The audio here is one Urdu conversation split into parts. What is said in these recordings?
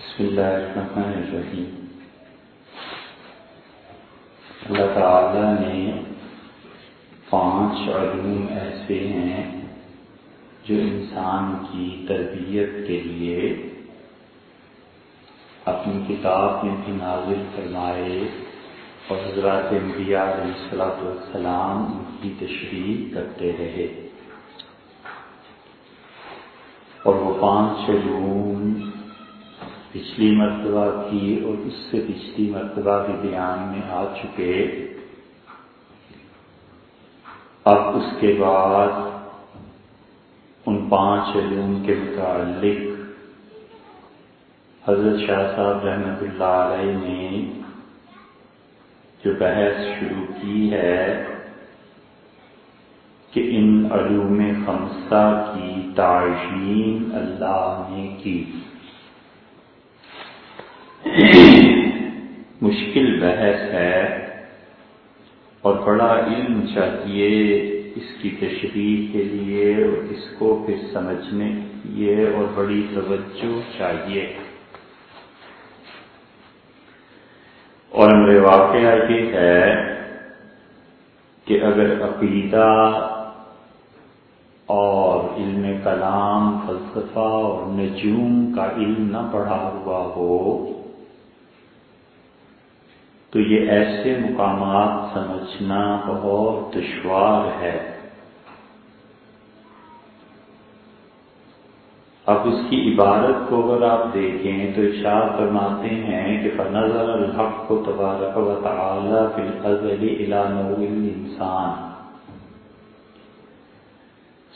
بسم اللہ الرحمن الرحیم اللہ تعالی نے پانچ علوم ایسے ہیں جو انسان کی تربیت کے لیے اپنی کتاب میں بھی نازل فرمائے اور حضرات انبیاء علیہ السلاۃ والسلام ان کی تشریح کرتے رہے اور وہ پانچ علوم پچھلی مرتبہ کی اور اس سے پچھلی مرتبہ بھی بیان میں آ چکے۔ اب اس کے بعد ان پانچ علوم کے متعلق حضرت شاہ صاحب رحمت اللہ علیہ نے جو بحث شروع کی ہے کہ ان علوم خمسہ کی تعشین اللہ نے کی۔ مشکل بحث ہے اور بڑا علم چاہیے اس کی تشریح کے لیے اور اس کو پھر سمجھنے کے لیے اور بڑی توجہ چاہیے۔ اور میرے واقعہ یہ ہے کہ اگر عقیدہ اور علم کلام، فلسفہ اور نجوم کا علم نہ پڑھا ہوا ہو تو یہ ایسے مقامات سمجھنا بہت دشوار ہے۔ اب اس کی عبارت کو اگر آپ دیکھیں تو اشار فرماتے ہیں کہ فنظر الحق کو تبارک و تعالی فی الازل الى الانسان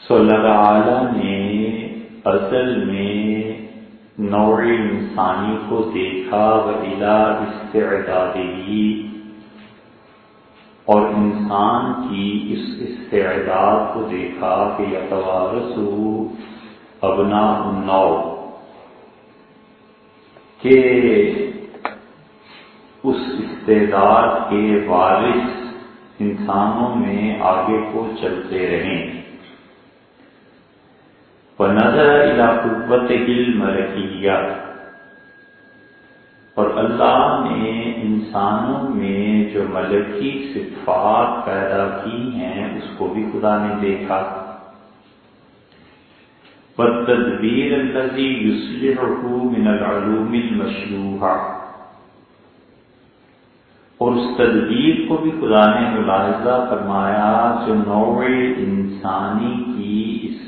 سو اللہ تعالی نے ازل میں نوع انسانی کو دیکھا و الا استعدادی۔ اور انسان کی اس استعداد کو دیکھا کہ یتوارسو ابنا نو کہ اس استعداد کے وارث انسانوں میں آگے کو چلتے رہیں۔ نظر الا قوت علم اور اللہ نے انسانوں میں جو ملکی صفات پیدا کی ہیں، اس کو بھی خدا نے دیکھا۔ والتدبیر الذي يصلحه من العلوم المشروحة اور اس تدبیر کو بھی خدا نے ملاحظہ فرمایا جو نوع انسانی کی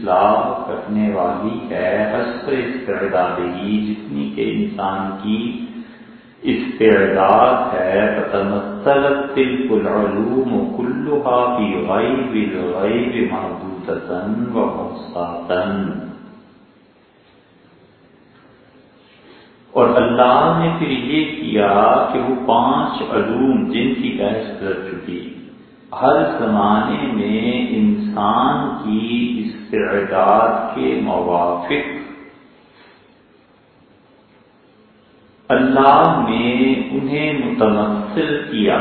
اصلاح کرنے والی ہے حسر استعدادی جتنی کہ انسان کی استعداد ہے فتمثلت تلك العلوم كلها في غيب الغيب محدودة ومحصاة اور اللہ نے پھر یہ کیا کہ وہ پانچ علوم جن کی بحث کر چکی ہر زمانے میں انسان کی استعداد کے موافق۔ اللہ نے انہیں متمثل کیا۔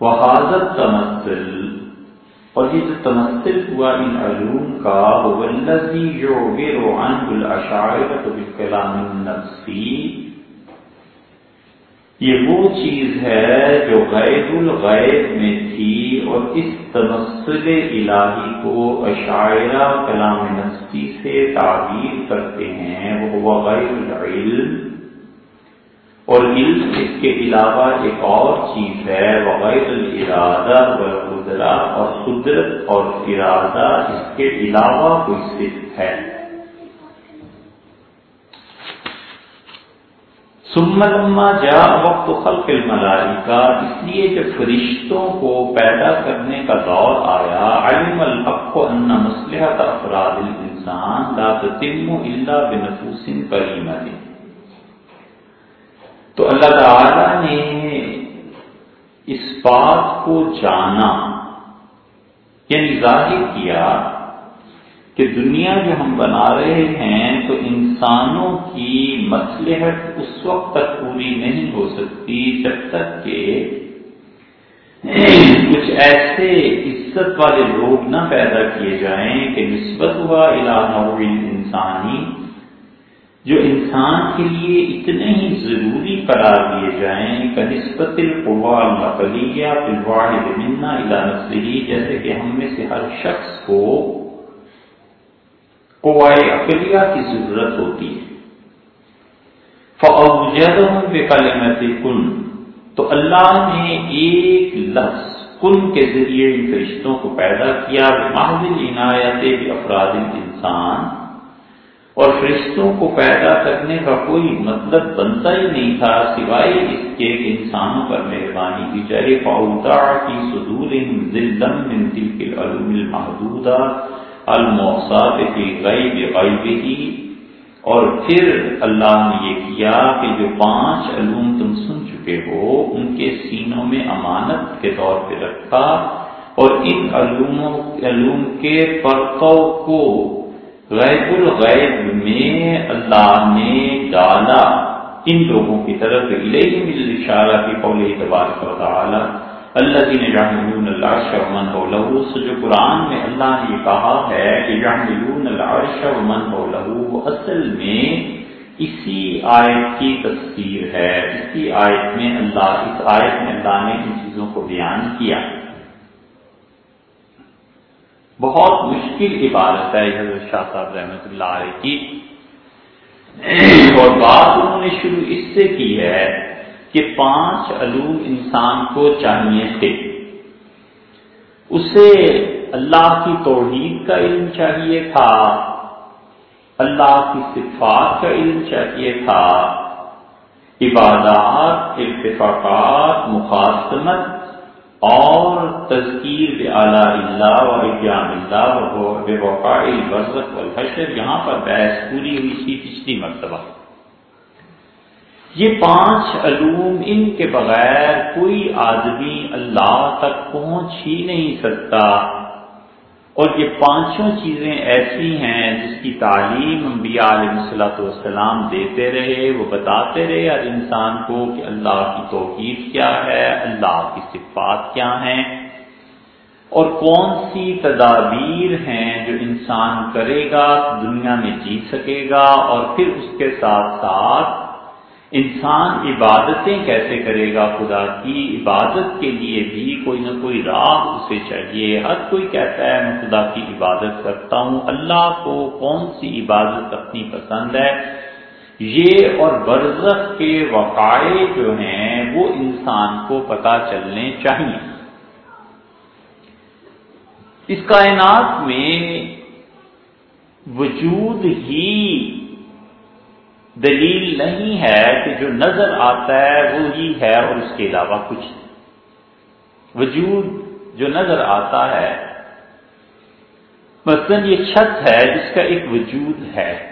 وہ حاضر تمثل اور یہ جو تمثل ہوا ان علوم کا وہ الذی یعبر عنه الاشاعرۃ بالکلام النفسی یہ وہ چیز ہے جو غیر الغیب میں تھی اور اس تمثل الہی کو اشاعرہ کلام نفسی سے تعبیر کرتے ہیں، وہ غیر العلم۔ اور علم اس کے علاوہ ایک اور چیز ہے وغیر الارادہ والقدرہ اور قدرت اور ارادہ اس کے علاوہ کوئی صرف ہے۔ ثم لما جاء وقت خلق الملائکہ، اس لیے جب فرشتوں کو پیدا کرنے کا دور آیا، علم الحق ان مصلحت افراد الانسان لا تتم الا بنفوس کریمہ۔ تو اللہ تعالی نے اس بات کو جانا یعنی ظاہر کیا کہ دنیا جو ہم بنا رہے ہیں تو انسانوں کی مصلحت اس وقت تک پوری نہیں ہو سکتی جب تک کہ کچھ ایسے عزت والے لوگ نہ پیدا کیے جائیں کہ نسبت ہوا الہ انسانی، جو انسان کے لیے اتنے ہی ضروری قرار دیے جائیں کا نسبت القوا القلیہ الواحد منا الا نسلی جیسے کہ ہم میں سے ہر شخص کو قوائے اقلیہ کی ضرورت ہوتی ہے۔ فوجد بے کلمت کن۔ تو اللہ نے ایک لفظ کن کے ذریعے ان فرشتوں کو پیدا کیا محض عنایت افراد انسان اور فرشتوں کو پیدا کرنے کا کوئی مطلب بنتا ہی نہیں تھا، سوائے اس کے کہ انسانوں پر مہربانی کی جائے۔ فاؤتا کی سدور المحدودہ الموساد کی غیب غیبی اور پھر اللہ نے یہ کیا کہ جو پانچ علوم تم سن چکے ہو، ان کے سینوں میں امانت کے طور پہ رکھا۔ اور ان علوموں، علوم کے پرتو کو غیب الغیب میں اللہ نے ڈالا۔ ان لوگوں کی طرف اشارہ کی قول اعتبار کا تعالی۔ اللہ جی نے جہن اللہ شمن ہو لہو سے جو قرآن میں اللہ نے کہا ہے کہ جہن اللہ شمن ہو لہو اصل میں اسی آیت کی تصویر ہے. اسی آیت میں اللہ، اس آیت میں اللہ نے ان چیزوں کو بیان کیا۔ بہت مشکل عبادت ہے حضرت شاہ صاحب رحمۃ اللہ علیہ کی۔ اور بات انہوں نے شروع اس سے کی ہے۔ کہ پانچ علوم انسان کو چاہیے تھے۔ اسے اللہ کی توحید کا علم چاہیے تھا۔ اللہ کی صفات کا علم چاہیے تھا۔ عبادات، اتفاقات، مخاصمت اور تذکیر اعلیٰ اللہ و اجام اللہ بے وقاع البرزت والحشر یہاں پر بحث پوری ہوئی تھی پچھلی مرتبہ۔ یہ پانچ علوم ان کے بغیر کوئی آدمی اللہ تک پہنچ ہی نہیں سکتا۔ اور یہ پانچوں چیزیں ایسی ہیں جس کی تعلیم انبیاء علیہ السلاۃ والسلام دیتے رہے، وہ بتاتے رہے ہر انسان کو کہ اللہ کی توحید کیا ہے، اللہ کی صفات کیا ہیں۔ اور کون سی تدابیر ہیں جو انسان کرے گا، دنیا میں جی سکے گا اور پھر اس کے ساتھ ساتھ انسان عبادتیں کیسے کرے گا خدا کی؟ عبادت کے لیے بھی کوئی نہ کوئی راہ اسے چاہیے۔ ہر کوئی کہتا ہے، میں خدا کی عبادت کرتا ہوں۔ اللہ کو کون سی عبادت اپنی پسند ہے؟ یہ اور برزخ کے وقائع جو ہیں، وہ انسان کو پتہ چلنے چاہیے۔ اس کائنات میں وجود ہی دلیل نہیں ہے کہ جو نظر آتا ہے وہی ہے اور اس کے علاوہ کچھ نہیں۔ وجود جو نظر آتا ہے، مثلا یہ چھت ہے جس کا ایک وجود ہے۔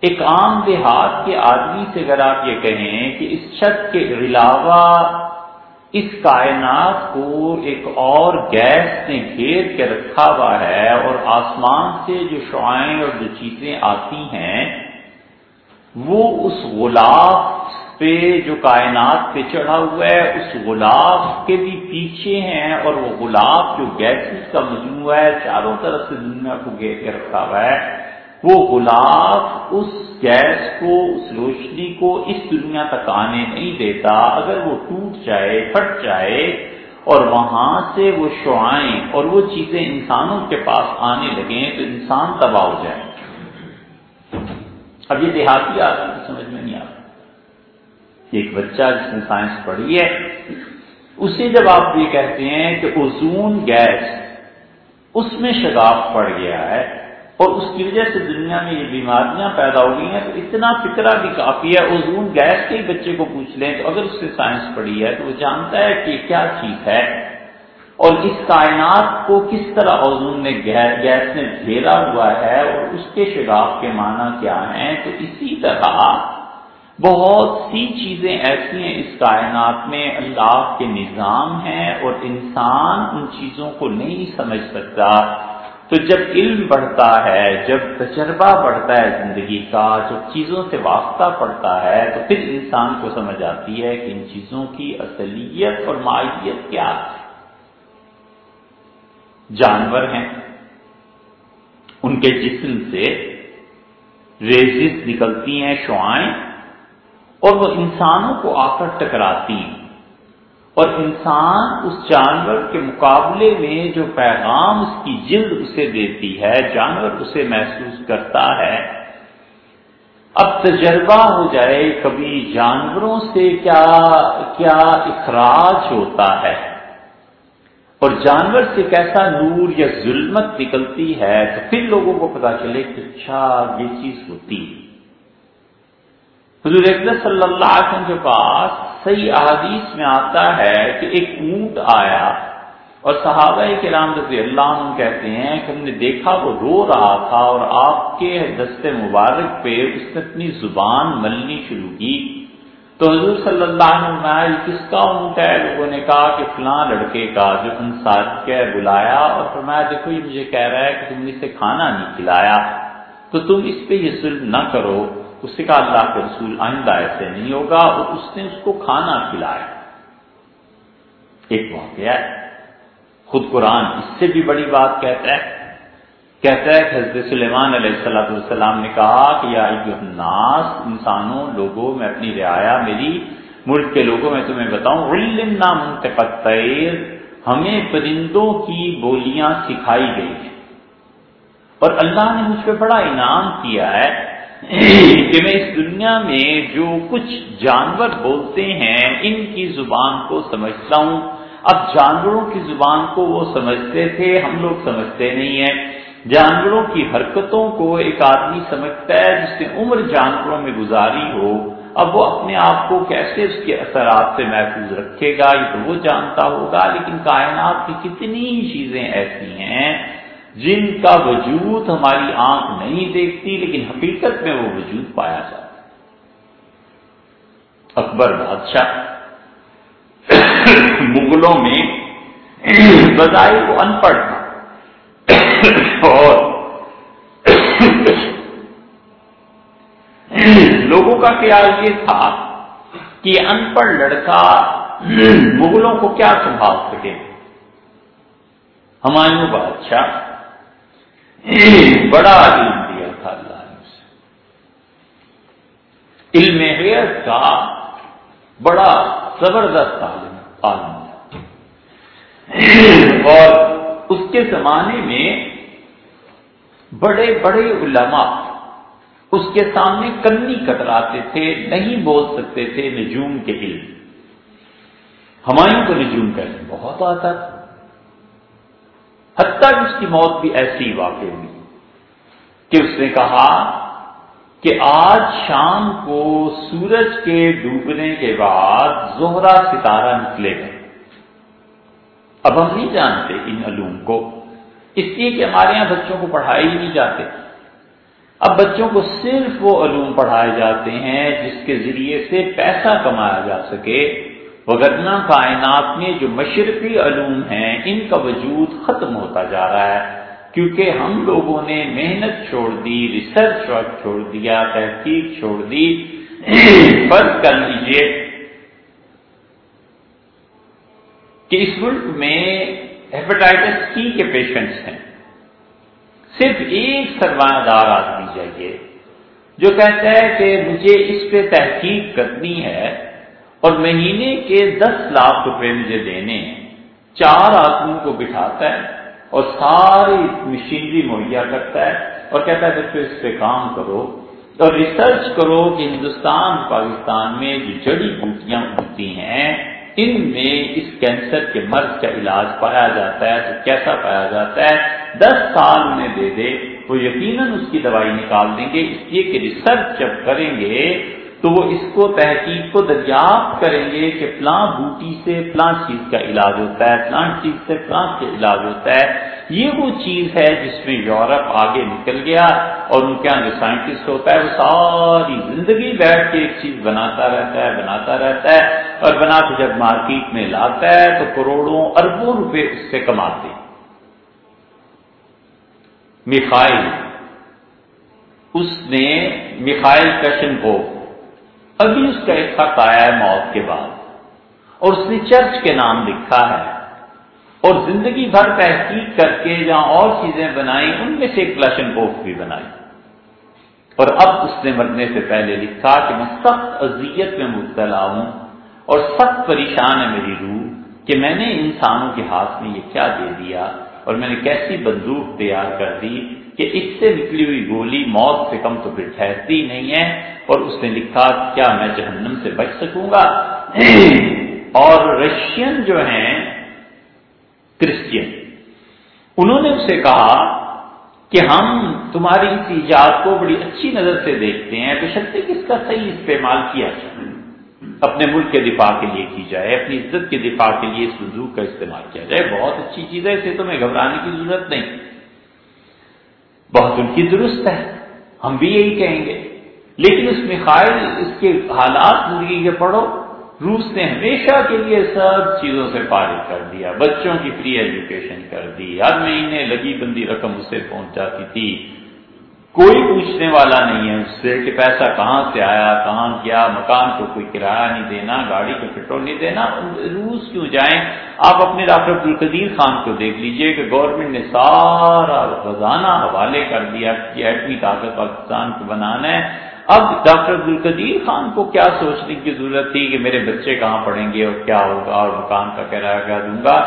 ایک عام دیہات کے آدمی سے اگر آپ یہ کہیں کہ اس چھت کے علاوہ اس کائنات کو ایک اور گیس نے گھیر کے رکھا ہوا ہے اور آسمان سے جو شعائیں اور جو چیزیں آتی ہیں وہ اس غلاف پہ جو کائنات پہ چڑھا ہوا ہے، اس غلاف کے بھی پیچھے ہیں اور وہ غلاف جو گیسز کا مجموعہ ہے، چاروں طرف سے دنیا کو گھیر کے رکھا ہوا ہے۔ وہ غلاف اس گیس کو، اس روشنی کو اس دنیا تک آنے نہیں دیتا۔ اگر وہ ٹوٹ جائے، پھٹ جائے اور وہاں سے وہ شعائیں اور وہ چیزیں انسانوں کے پاس آنے لگیں تو انسان تباہ ہو جائے۔ اب یہ دیہاتی آدمی سمجھ میں نہیں آتا۔ ایک بچہ جس نے سائنس پڑھی ہے اسے جب آپ یہ کہتے ہیں کہ اوزون گیس اس میں شگاف پڑ گیا ہے اور اس کی وجہ سے دنیا میں یہ بیماریاں پیدا ہو گئی ہیں، تو اتنا فکرہ بھی کافی ہے۔ اوزون گیس کے بچے کو پوچھ لیں تو اگر اس سے سائنس پڑھی ہے تو وہ جانتا ہے کہ کیا چیز ہے۔ اور اس کائنات کو کس طرح اوزون نے گیس نے گھیرا ہوا ہے اور اس کے شگاف کے معنی کیا ہیں؟ تو اسی طرح بہت سی چیزیں ایسی ہیں اس کائنات میں، اللہ کے نظام ہیں اور انسان ان چیزوں کو نہیں سمجھ سکتا۔ تو جب علم بڑھتا ہے، جب تجربہ بڑھتا ہے زندگی کا، جب چیزوں سے واسطہ پڑتا ہے، تو پھر انسان کو سمجھ آتی ہے کہ ان چیزوں کی اصلیت اور ماہیت کیا ہے جانور ہیں۔ ان کے جسم سے ریزز نکلتی ہیں، شعائیں، اور وہ انسانوں کو آ کر ٹکراتی ہیں۔ اور انسان اس جانور کے مقابلے میں جو پیغام اس کی جلد اسے دیتی ہے، جانور اسے محسوس کرتا ہے۔ اب تجربہ ہو جائے کبھی جانوروں سے کیا کیا اخراج ہوتا ہے۔ اور جانور سے کیسا نور یا ظلمت نکلتی ہے تو پھر لوگوں کو پتا چلے کہ اچھا یہ چیز ہوتی ہے۔ حضور صلی اللہ علیہ وسلم کے پاس صحیح احادیث میں آتا ہے کہ ایک اونٹ آیا اور صحابہ کے رام رضی اللہ عنہ کہتے ہیں کہ ہم نے دیکھا وہ رو رہا تھا اور آپ کے دست مبارک پہ اس نے اپنی زبان ملنی شروع کی۔ تو حضور صلی اللہ علیہ وسلم کس کا اونٹ ہے لوگوں نے کہا کہ فلاں لڑکے کا جو انسان کے بلایا اور فرمایا، دیکھو، یہ مجھے کہہ رہا ہے کہ تم نے اسے کھانا نہیں کھلایا، تو تم اس پہ یہ ظلم نہ کرو اس سے کہا اللہ کے رسول آئندہ ایسے نہیں ہوگا اور اس نے اس کو کھانا کھلایا۔ ایک واقعہ ہے۔ خود قرآن اس سے بھی بڑی بات کہتا ہے۔ کہتا ہے کہ حضرت سلیمان علیہ السلط والسلام نے کہا کہ یا الناس، انسانوں، لوگوں، میں اپنی رعایا میری ملک کے لوگوں، میں تمہیں بتاؤں، علمنا منتقط ہمیں پرندوں کی بولیاں سکھائی گئی ہیں۔ اور اللہ نے مجھ پہ بڑا انعام کیا ہے کہ میں اس دنیا میں جو کچھ جانور بولتے ہیں، ان کی زبان کو سمجھتا ہوں۔ اب جانوروں کی زبان کو وہ سمجھتے تھے، ہم لوگ سمجھتے نہیں ہیں۔ جانوروں کی حرکتوں کو ایک آدمی سمجھتا ہے جس نے عمر جانوروں میں گزاری ہو، اب وہ اپنے آپ کو کیسے اس کے اثرات سے محفوظ رکھے گا؟ یہ تو وہ جانتا ہوگا، لیکن کائنات کی کتنی چیزیں ایسی ہیں جن کا وجود ہماری آنکھ نہیں دیکھتی، لیکن حقیقت میں وہ وجود پایا جاتا اکبر بادشاہ مغلوں میں بظاہر وہ ان پڑھ تھا۔ اور لوگوں کا خیال یہ تھا کہ ان پڑھ لڑکا مغلوں کو کیا سنبھال سکے؟ ہمایوں بادشاہ بڑا علم دیا تھا اللہ نے اسے۔ علم حیت کا بڑا زبردست عالم عالم اور اس کے زمانے میں بڑے بڑے علماء اس کے سامنے کنی کٹراتے تھے، نہیں بول سکتے تھے نجوم کے علم۔ ہمایوں کو نجوم کا علم بہت آتا تھا۔ حتیٰ اس کی موت بھی ایسی واقع ہوئی کہ اس نے کہا کہ آج شام کو سورج کے ڈوبنے کے بعد زہرا ستارہ نکلے گا۔ اب ہم نہیں جانتے ان علوم کو، اس لیے کہ ہمارے یہاں بچوں کو پڑھائے ہی نہیں جاتے۔ اب بچوں کو صرف وہ علوم پڑھائے جاتے ہیں جس کے ذریعے سے پیسہ کمایا جا سکے۔ وغیرہ کائنات میں جو مشرقی علوم ہیں، ان کا وجود ختم ہوتا جا رہا ہے۔ کیونکہ ہم لوگوں نے محنت چھوڑ دی ریسرچ چھوڑ دیا، تحقیق چھوڑ دی۔ فرض کر لیجیے کہ اس ملک میں ہیپاٹائٹس سی کے پیشنٹس ہیں۔ صرف ایک سرمایہ دار آدمی چاہیے جو کہتا ہے کہ مجھے اس پہ تحقیق کرنی ہے اور مہینے کے دس لاکھ روپے مجھے دینے ہیں۔ چار آدمیوں کو بٹھاتا ہے اور ساری مشینری مہیا کرتا ہے اور کہتا ہے بچوں اس پہ کام کرو اور ریسرچ کرو کہ ہندوستان، پاکستان میں جو جڑی بوٹیاں ہوتی ہیں ان میں اس کینسر کے مرض کا علاج پایا جاتا ہے، تو کیسا پایا جاتا ہے؟ دس سال انہیں دے دے، وہ یقیناً اس کی دوائی نکال دیں گے، اس لیے کہ ریسرچ جب کریں گے تو وہ اس کو تحقیق کو دریافت کریں گے کہ فلاں بوٹی سے فلاں چیز کا علاج ہوتا ہے، فلاں چیز سے فلاں کا علاج ہوتا ہے۔ یہ وہ چیز ہے جس میں یورپ آگے نکل گیا اور ان کے یہاں جو سائنٹسٹ ہوتا ہے، وہ ساری زندگی بیٹھ کے ایک چیز بناتا رہتا ہے، بناتا رہتا ہے۔ اور بنا کے جب مارکیٹ میں لاتا ہے تو کروڑوں اربوں روپے اس سے کماتے میخائل، اس نے میخائل کشن کو ابھی اس کا ایک خط آیا ہے موت کے بعد، اور اس نے چرچ کے نام لکھا ہے۔ اور زندگی بھر تحقیق کر کے جہاں اور چیزیں بنائی، ان میں سے ایک کلشن کوف بھی بنائی۔ اور اب اس نے مرنے سے پہلے لکھا کہ میں سخت اذیت میں مبتلا ہوں۔ اور سخت پریشان ہے میری روح کہ میں نے انسانوں کے ہاتھ میں یہ کیا دے دیا اور میں نے کیسی بندوق تیار کر دی کہ اس سے نکلی ہوئی گولی موت سے کم تو پھر ٹھہرتی نہیں ہے اور اس نے لکھا کیا میں جہنم سے بچ سکوں گا؟ اور رشین جو ہیں، کرسچین، انہوں نے اسے کہا کہ ہم تمہاری اس ایجاد کو بڑی اچھی نظر سے دیکھتے ہیں، تو شکتے کس کا صحیح استعمال کیا جائے؟ اپنے ملک کے دفاع کے لیے کی جائے، اپنی عزت کے دفاع کے لیے اس بندوق کا استعمال کیا جائے۔ بہت اچھی چیز ہے، اسے تمہیں گھبرانے کی ضرورت نہیں۔ بہت ان کی درست ہے، ہم بھی یہی کہیں گے۔ لیکن اس میں خائل اس کے حالات زندگی کے پڑھو، روس نے ہمیشہ کے لیے سب چیزوں سے فارغ کر دیا، بچوں کی فری ایجوکیشن کر دی، ہر مہینے لگی بندی رقم اسے پہنچ جاتی تھی۔ کوئی پوچھنے والا نہیں ہے اس سے کہ پیسہ کہاں سے آیا، کہاں کیا، مکان کو کوئی کرایہ نہیں دینا، گاڑی کو پیٹرول نہیں دینا روس کیوں جائیں؟ آپ اپنے ڈاکٹر عبدالقدیر خان کو دیکھ لیجیے کہ گورنمنٹ نے سارا خزانہ حوالے کر دیا کہ ایٹمی طاقت پاکستان کو بنانا ہے۔ اب ڈاکٹر عبدالقدیر خان کو کیا سوچنے کی ضرورت تھی کہ میرے بچے کہاں پڑھیں گے اور کیا ہوگا اور مکان کا کرایہ کیا دوں گا؟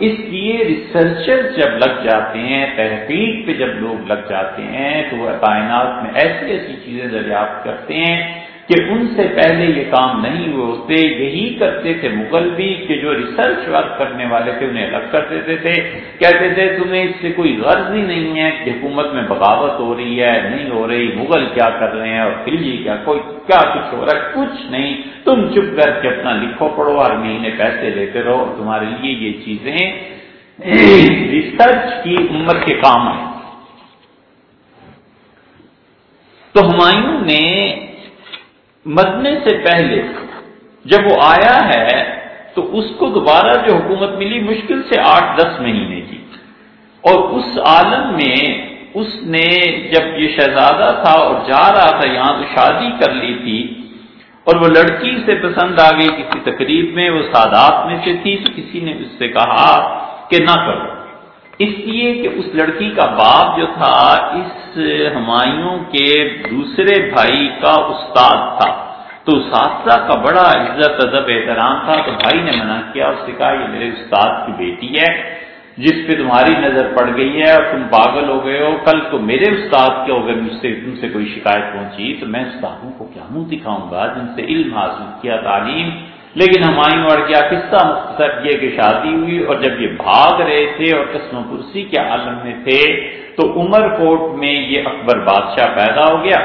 اس لیے ریسرچر جب لگ جاتے ہیں، تحقیق پہ جب لوگ لگ جاتے ہیں، تو وہ کائنات میں ایسی ایسی چیزیں دریافت کرتے ہیں کہ ان سے پہلے یہ کام نہیں ہوتے یہی کرتے تھے مغل بھی کہ جو ریسرچ ورک کرنے والے تھے، انہیں الگ کر دیتے تھے۔ کہتے تھے، تمہیں اس سے کوئی غرض ہی نہیں ہے کہ حکومت میں بغاوت ہو رہی ہے، نہیں ہو رہی، مغل کیا کر رہے ہیں اور خلجی کیا، کوئی کیا کچھ ہو رہا ہے؟ کچھ نہیں۔ تم چپ کر کے اپنا لکھو پڑھو، ہر مہینے پیسے لیتے رہو، تمہارے لیے یہ چیزیں ریسرچ کی امت کے کام ہیں تو ہمایوں نے مرنے سے پہلے جب وہ آیا ہے تو اس کو دوبارہ جو حکومت ملی مشکل سے آٹھ دس مہینے کی۔ اور اس عالم میں اس نے جب یہ شہزادہ تھا اور جا رہا تھا یہاں تو شادی کر لی تھی اور وہ لڑکی سے پسند آ گئی کسی تقریب میں، وہ سادات میں سے تھی تو کسی نے اس سے کہا کہ نہ کرو۔ اس لیے کہ اس لڑکی کا باپ جو تھا، اس ہمایوں کے دوسرے بھائی کا استاد تھا۔ تو اساتذہ کا بڑا عزت، ادب، احترام تھا تو بھائی نے منع کیا، اس سے کہا، یہ میرے استاد کی بیٹی ہے، جس پہ تمہاری نظر پڑ گئی ہے اور تم پاگل ہو گئے ہو، کل تو میرے استاد کے اگر مجھ سے، تم سے کوئی شکایت پہنچی، تو میں استادوں کو کیا منہ دکھاؤں گا، جن سے علم حاصل کیا، تعلیم لیکن ہمایوں اور کیا قصہ مختصر یہ کہ شادی ہوئی اور جب یہ بھاگ رہے تھے اور قسم کرسی کے عالم میں تھے، تو عمر کوٹ میں یہ اکبر بادشاہ پیدا ہو گیا۔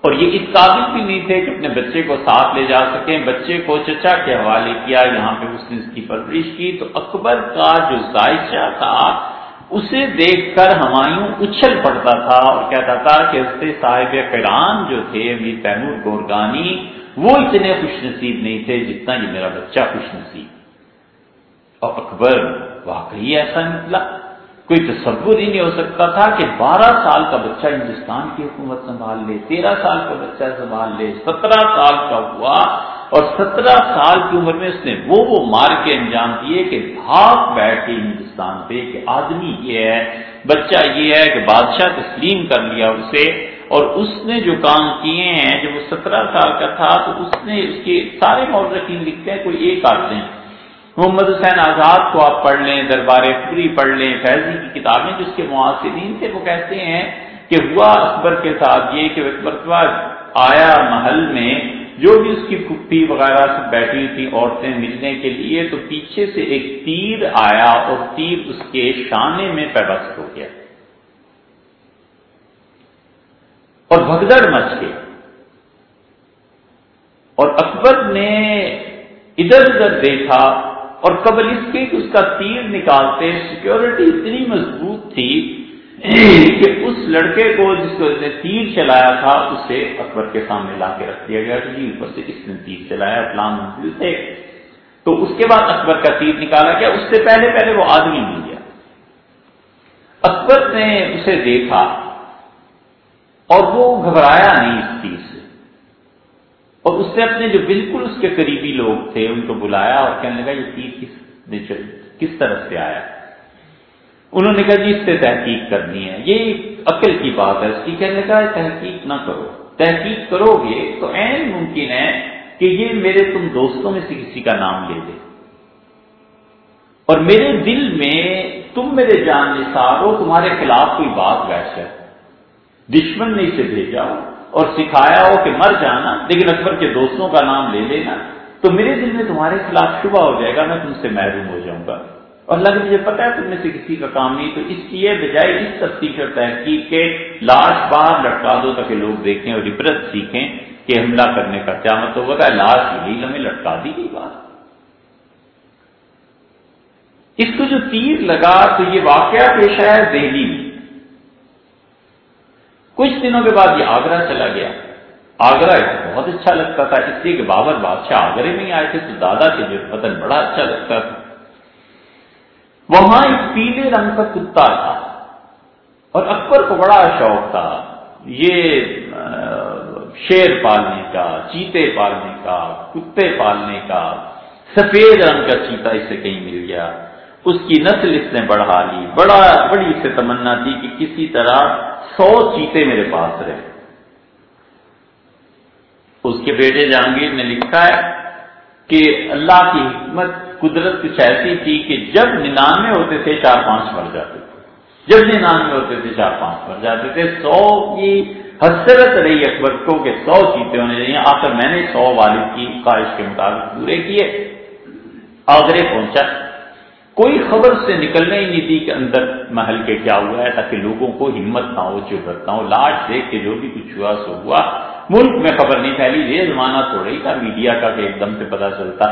اور یہ اس قابل بھی نہیں تھے کہ اپنے بچے کو ساتھ لے جا سکیں۔ بچے کو چچا کے حوالے کیا، یہاں پہ اس نے اس کی پرورش کی۔ تو اکبر کا جو ذائشہ تھا، اسے دیکھ کر ہمایوں اچھل پڑتا تھا اور کہتا تھا کہ اس سے صاحب قرآن جو تھے، امیر تیمور گورگانی وہ اتنے خوش نصیب نہیں تھے جتنا یہ میرا بچہ خوش نصیب۔ اور اکبر، واقعی ایسا نکلا کوئی تصور ہی نہیں ہو سکتا تھا کہ بارہ سال کا بچہ ہندوستان کی حکومت سنبھال لے، تیرہ سال کا بچہ سنبھال لے، سترہ سال کا ہوا اور سترہ سال کی عمر میں اس نے وہ وہ مار کے انجام دیے کہ بھاگ بیٹھے ہندوستان پہ کہ آدمی یہ ہے، بچہ یہ ہے کہ بادشاہ تسلیم کر لیا اسے۔ اور اس نے جو کام کیے ہیں، جب وہ سترہ سال کا تھا، تو اس نے اس کے سارے مورخین لکھتے ہیں، کوئی ایک آتے ہیں محمد حسین آزاد کو آپ پڑھ لیں، دربار پوری پڑھ لیں، فیضی کی کتابیں جس کے معاصرین تھے، وہ کہتے ہیں کہ ہوا اکبر کے ساتھ یہ کہ مرتبہ آیا محل میں، جو بھی اس کی پھپھی وغیرہ سے بیٹھی تھی، عورتیں ملنے کے لیے، تو پیچھے سے ایک تیر آیا اور تیر اس کے شانے میں پیبست ہو گیا۔ اور بھگدڑ مچ گئی اور اکبر نے ادھر ادھر دیکھا اور قبل اس کے اس کا تیر نکالتے سیکورٹی اتنی مضبوط تھی کہ اس لڑکے کو جس کو اس نے تیر چلایا تھا، اسے اکبر کے سامنے لا کے رکھ دیا گیا کہ جی اوپر سے کس نے تیر چلایا پلان منزل تھے تو اس کے بعد اکبر کا تیر نکالا گیا۔ اس سے پہلے پہلے وہ آدمی مل گیا۔ اکبر نے اسے دیکھا۔ اور وہ گھبرایا نہیں اس چیز سے۔ اور اس نے اپنے جو بالکل اس کے قریبی لوگ تھے، ان کو بلایا اور کہنے لگا، یہ تیر کس کس طرف سے آیا؟ انہوں نے کہا جی اس سے تحقیق کرنی ہے۔ یہ عقل کی بات ہے۔ اس کی کہنے کا تحقیق نہ کرو۔ تحقیق کرو گے تو این ممکن ہے کہ یہ میرے تم دوستوں میں سے کسی کا نام لے دے اور میرے دل میں، تم میرے جان نثار ہو، تمہارے خلاف کوئی بات ویس ہے دشمن نے اسے بھیجا ہو اور سکھایا ہو کہ مر جانا، لیکن اکبر کے دوستوں کا نام لے لینا۔ تو میرے دل میں تمہارے خلاف شبہ ہو جائے گا، میں تم سے محروم ہو جاؤں گا۔ اور اللہ مجھے پتا ہے تم میں سے کسی کا کام نہیں، تو اس لیے بجائے اس تفتیش اور تحقیق کے لاش باہر لٹکا دو تاکہ لوگ دیکھیں اور عبرت سیکھیں کہ حملہ کرنے کا کیا مطلب ہوگا۔ لاش ہی ہمیں لٹکا دی گئی بات۔ اس کو جو تیر لگا تو یہ واقعہ پیش آیا دہلی میں۔ کچھ دنوں کے بعد یہ آگرہ چلا گیا۔ آگرہ بہت اچھا لگتا تھا، اس لیے کہ بابر بادشاہ آگرے میں ہی آئے تھے، تو دادا کے جو پتن بڑا اچھا لگتا تھا۔ وہاں ایک پیلے رنگ کا کتا تھا، اور اکبر کو بڑا شوق تھا۔ یہ شیر پالنے کا، چیتے پالنے کا، کتے پالنے کا، سفید رنگ کا چیتا اسے کہیں مل گیا۔ اس کی نسل اس نے بڑھا لی۔ بڑا، بڑی اسے تمنا تھی کہ کسی طرح سو چیتے میرے پاس رہے اس کے بیٹے جہانگیر نے لکھا ہے کہ اللہ کی حکمت قدرت کچھ ایسی تھی کہ جب ننانوے ہوتے تھے چار پانچ مر جاتے تھے۔ جب ننانوے ہوتے تھے چار پانچ مر جاتے تھے۔ سو کی حسرت رہی اکبر کو کہ سو چیتے ہونے چاہیے آخر میں نے سو والد کی خواہش کے مطابق پورے کیے۔ آگرے پہنچا۔ کوئی خبر سے نکلنے ہی نہیں تھی کہ اندر محل کے کیا ہوا ہے، تاکہ لوگوں کو ہمت نہ ہو چبت نہ ہو لاش دیکھ کے جو بھی کچھ ہوا سو ہوا۔ ملک میں خبر نہیں پھیلی، یہ زمانہ تھوڑا ہی تھا، میڈیا کا کہ ایک دم سے پتا چلتا۔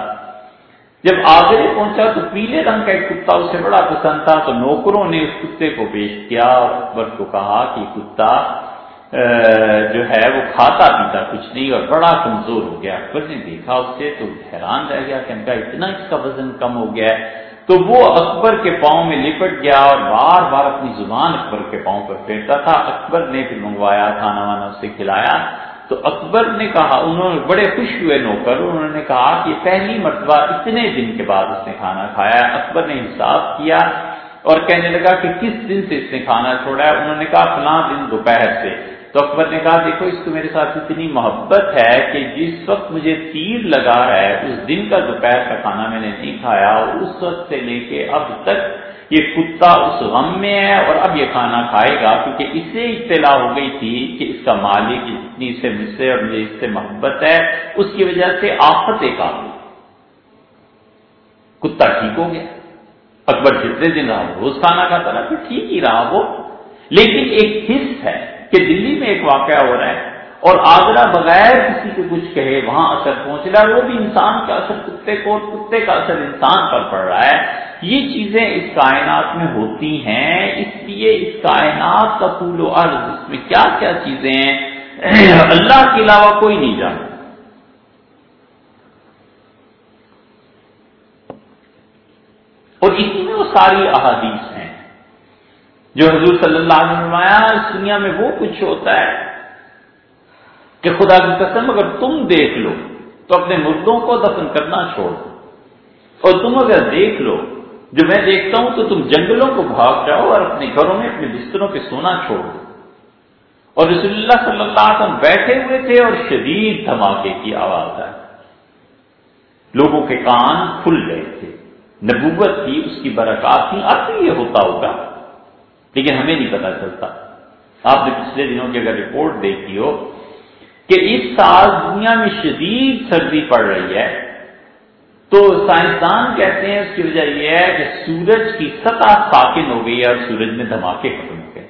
جب آگرے پہنچا تو پیلے رنگ کا ایک کتا اسے بڑا پسند تھا، تو نوکروں نے اس کتے کو پیش کیا اور اکبر کو کہا کہ کتا جو ہے وہ کھاتا پیتا کچھ نہیں اور بڑا کمزور ہو گیا۔ اکبر نے دیکھا اس سے تو حیران رہ گیا کہ ان کا اتنا اس کا وزن کم ہو گیا ہے۔ تو وہ اکبر کے پاؤں میں لپٹ گیا اور بار بار اپنی زبان اکبر کے پاؤں پر پھیرتا تھا۔ اکبر نے پھر منگوایا، کھانا وانا اسے کھلایا۔ تو اکبر نے کہا، انہوں نے بڑے خوش ہوئے نوکر، انہوں نے کہا کہ پہلی مرتبہ اتنے دن کے بعد اس نے کھانا کھایا۔ اکبر نے حساب کیا اور کہنے لگا کہ کس دن سے اس نے کھانا چھوڑا ہے؟ انہوں نے کہا، فلاں دن دوپہر سے۔ تو اکبر نے کہا، دیکھو، اس کو میرے ساتھ اتنی محبت ہے کہ جس وقت مجھے تیر لگا ہے، اس دن کا دوپہر کا کھانا میں نے نہیں کھایا اور اس وقت سے لے کے اب تک یہ کتا اس غم میں ہے اور اب یہ کھانا کھائے گا، کیونکہ اسے اطلاع ہو گئی تھی کہ اس کا مالک اتنی سے مجھ سے اور مجھے اس سے محبت ہے، اس کی وجہ سے آفت ایک آ گئی۔ کتا ٹھیک ہو گیا۔ اکبر جتنے دن رہا، روز کھانا کھاتا رہا پھر ٹھیک ہی رہا وہ۔ لیکن ایک حص ہے کہ دلی میں ایک واقعہ ہو رہا ہے۔ اور آگرہ بغیر کسی کو کچھ کہے، وہاں اثر پہنچ رہا ہے۔ وہ بھی انسان کا اثر، کتے کو اور کتے کا اثر انسان پر پڑ رہا ہے۔ یہ چیزیں اس کائنات میں ہوتی ہیں، اس لیے اس کائنات کا پھول و عرض، اس میں کیا کیا چیزیں ہیں، اللہ کے علاوہ کوئی نہیں جانتا اور اسی میں وہ ساری احادیث ہیں۔ جو حضور صلی اللہ علیہ وسلم اس دنیا میں وہ کچھ ہوتا ہے کہ خدا کی قسم اگر تم دیکھ لو، تو اپنے مردوں کو دفن کرنا چھوڑ دو۔ اور تم اگر دیکھ لو، جو میں دیکھتا ہوں، تو تم جنگلوں کو بھاگ جاؤ اور اپنے گھروں میں، اپنے بستروں پہ سونا چھوڑ دو۔ اور رسول اللہ صلی اللہ علیہ وسلم بیٹھے ہوئے تھے اور شدید دھماکے کی آواز آئی۔ لوگوں کے کان کھل گئے تھے۔ نبوت تھی اس کی برکات تھی اب یہ ہوتا ہوگا لیکن ہمیں نہیں پتا چلتا۔ آپ نے پچھلے دنوں کی اگر رپورٹ دیکھی ہو کہ اس سال دنیا میں شدید سردی پڑ رہی ہے، تو سائنسدان کہتے ہیں اس کی وجہ یہ ہے کہ سورج کی سطح ساکن ہو گئی ہے اور سورج میں دھماکے ختم ہو گئے۔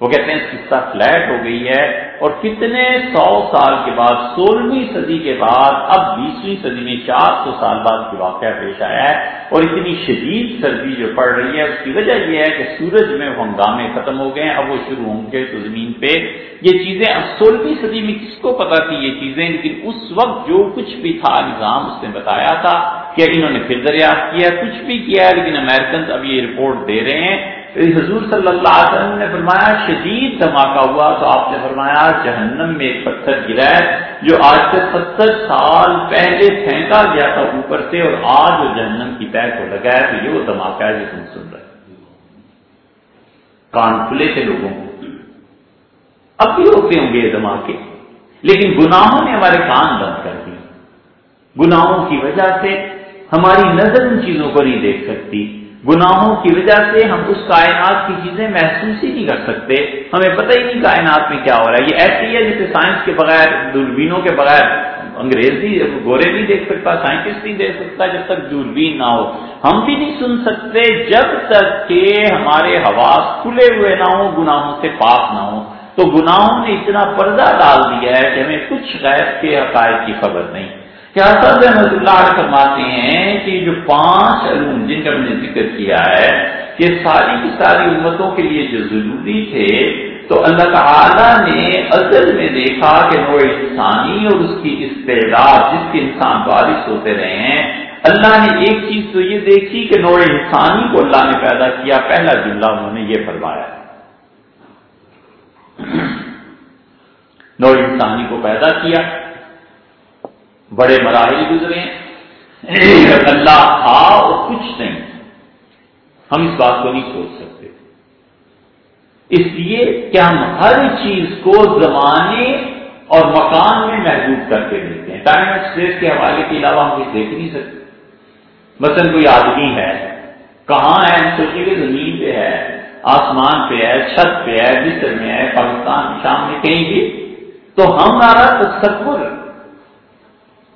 وہ کہتے ہیں اس کی سطح فلیٹ ہو گئی ہے اور کتنے سو سال کے بعد، سولہویں صدی کے بعد، اب بیسویں صدی میں چار سو سال بعد کی واقعہ پیش آیا ہے اور اتنی شدید سردی جو پڑ رہی ہے، اس کی وجہ یہ ہے کہ سورج میں ہنگامے ختم ہو گئے ہیں، اب وہ شروع ہوں گے تو زمین پہ۔ یہ چیزیں، اب سولہویں صدی میں کس کو پتا تھی یہ چیزیں؟ لیکن اس وقت جو کچھ بھی تھا، نظام اس نے بتایا تھا کہ انہوں نے پھر دریافت کیا، کچھ بھی کیا، لیکن امیرکنز اب یہ رپورٹ دے رہے ہیں۔ حضور صلی اللہ علیہ وسلم نے فرمایا، شدید دھماکہ ہوا تو آپ نے فرمایا، جہنم میں ایک پتھر گرا ہے، جو آج سے ستر سال پہلے پھینکا گیا تھا اوپر سے اور آج وہ جہنم کی پیر کو لگا ہے۔ تو یہ وہ دھماکہ ہے جو تم سن رہے کان کھلے تھے لوگوں کو۔ اب بھی ہوتے ہوں گے دھماکے۔ لیکن گناہوں نے ہمارے کان بند کر دی گناہوں کی وجہ سے ہماری نظر ان چیزوں کو نہیں دیکھ سکتی۔ گناہوں کی وجہ سے ہم اس کائنات کی چیزیں محسوس ہی نہیں کر سکتے۔ ہمیں پتہ ہی نہیں کائنات میں کیا ہو رہا ہے۔ یہ ایسی ہے جیسے سائنس کے بغیر، دوربینوں کے بغیر انگریز بھی، گورے نہیں دیکھ سکتا، سائنٹسٹ نہیں دیکھ سکتا جب تک دوربین نہ ہو۔ ہم بھی نہیں سن سکتے جب تک کہ ہمارے حواس کھلے ہوئے نہ ہوں، گناہوں سے پاک نہ ہوں۔ تو گناہوں نے اتنا پردہ ڈال دیا ہے کہ ہمیں کچھ غیر کے عقائد کی خبر نہیں۔ سب رحمت اللہ علیہ فرماتے ہیں کہ جو پانچ علوم جن کا میں نے ذکر کیا ہے کہ ساری کی ساری امتوں کے لیے جو ضروری تھے، تو اللہ تعالی نے اصل میں دیکھا کہ وہ انسانی اور اس کی استعداد جس کے انسان بارش ہوتے رہے ہیں، اللہ نے ایک چیز تو یہ دیکھی کہ نوع انسانی کو اللہ نے پیدا کیا، پہلا جملہ انہوں نے یہ فرمایا۔ نوع انسانی کو پیدا کیا۔ بڑے مراحل گزرے ہیں۔ اللہ تھا اور کچھ نہیں۔ ہم اس بات کو نہیں سوچ سکتے۔ اس لیے کہ ہم ہر چیز کو زمانے اور مکان میں محدود کر کے دیکھتے ہیں۔ ٹائم اینڈ اسپیس کے حوالے کے علاوہ ہم کچھ دیکھ نہیں سکتے۔ مثلاً کوئی آدمی ہے، کہاں ہے؟ ہم سوچیں گے زمین پہ ہے، آسمان پہ ہے، چھت پہ ہے مصر میں ہے، پاکستان شام میں کہیں بھی۔ تو ہمارا تصور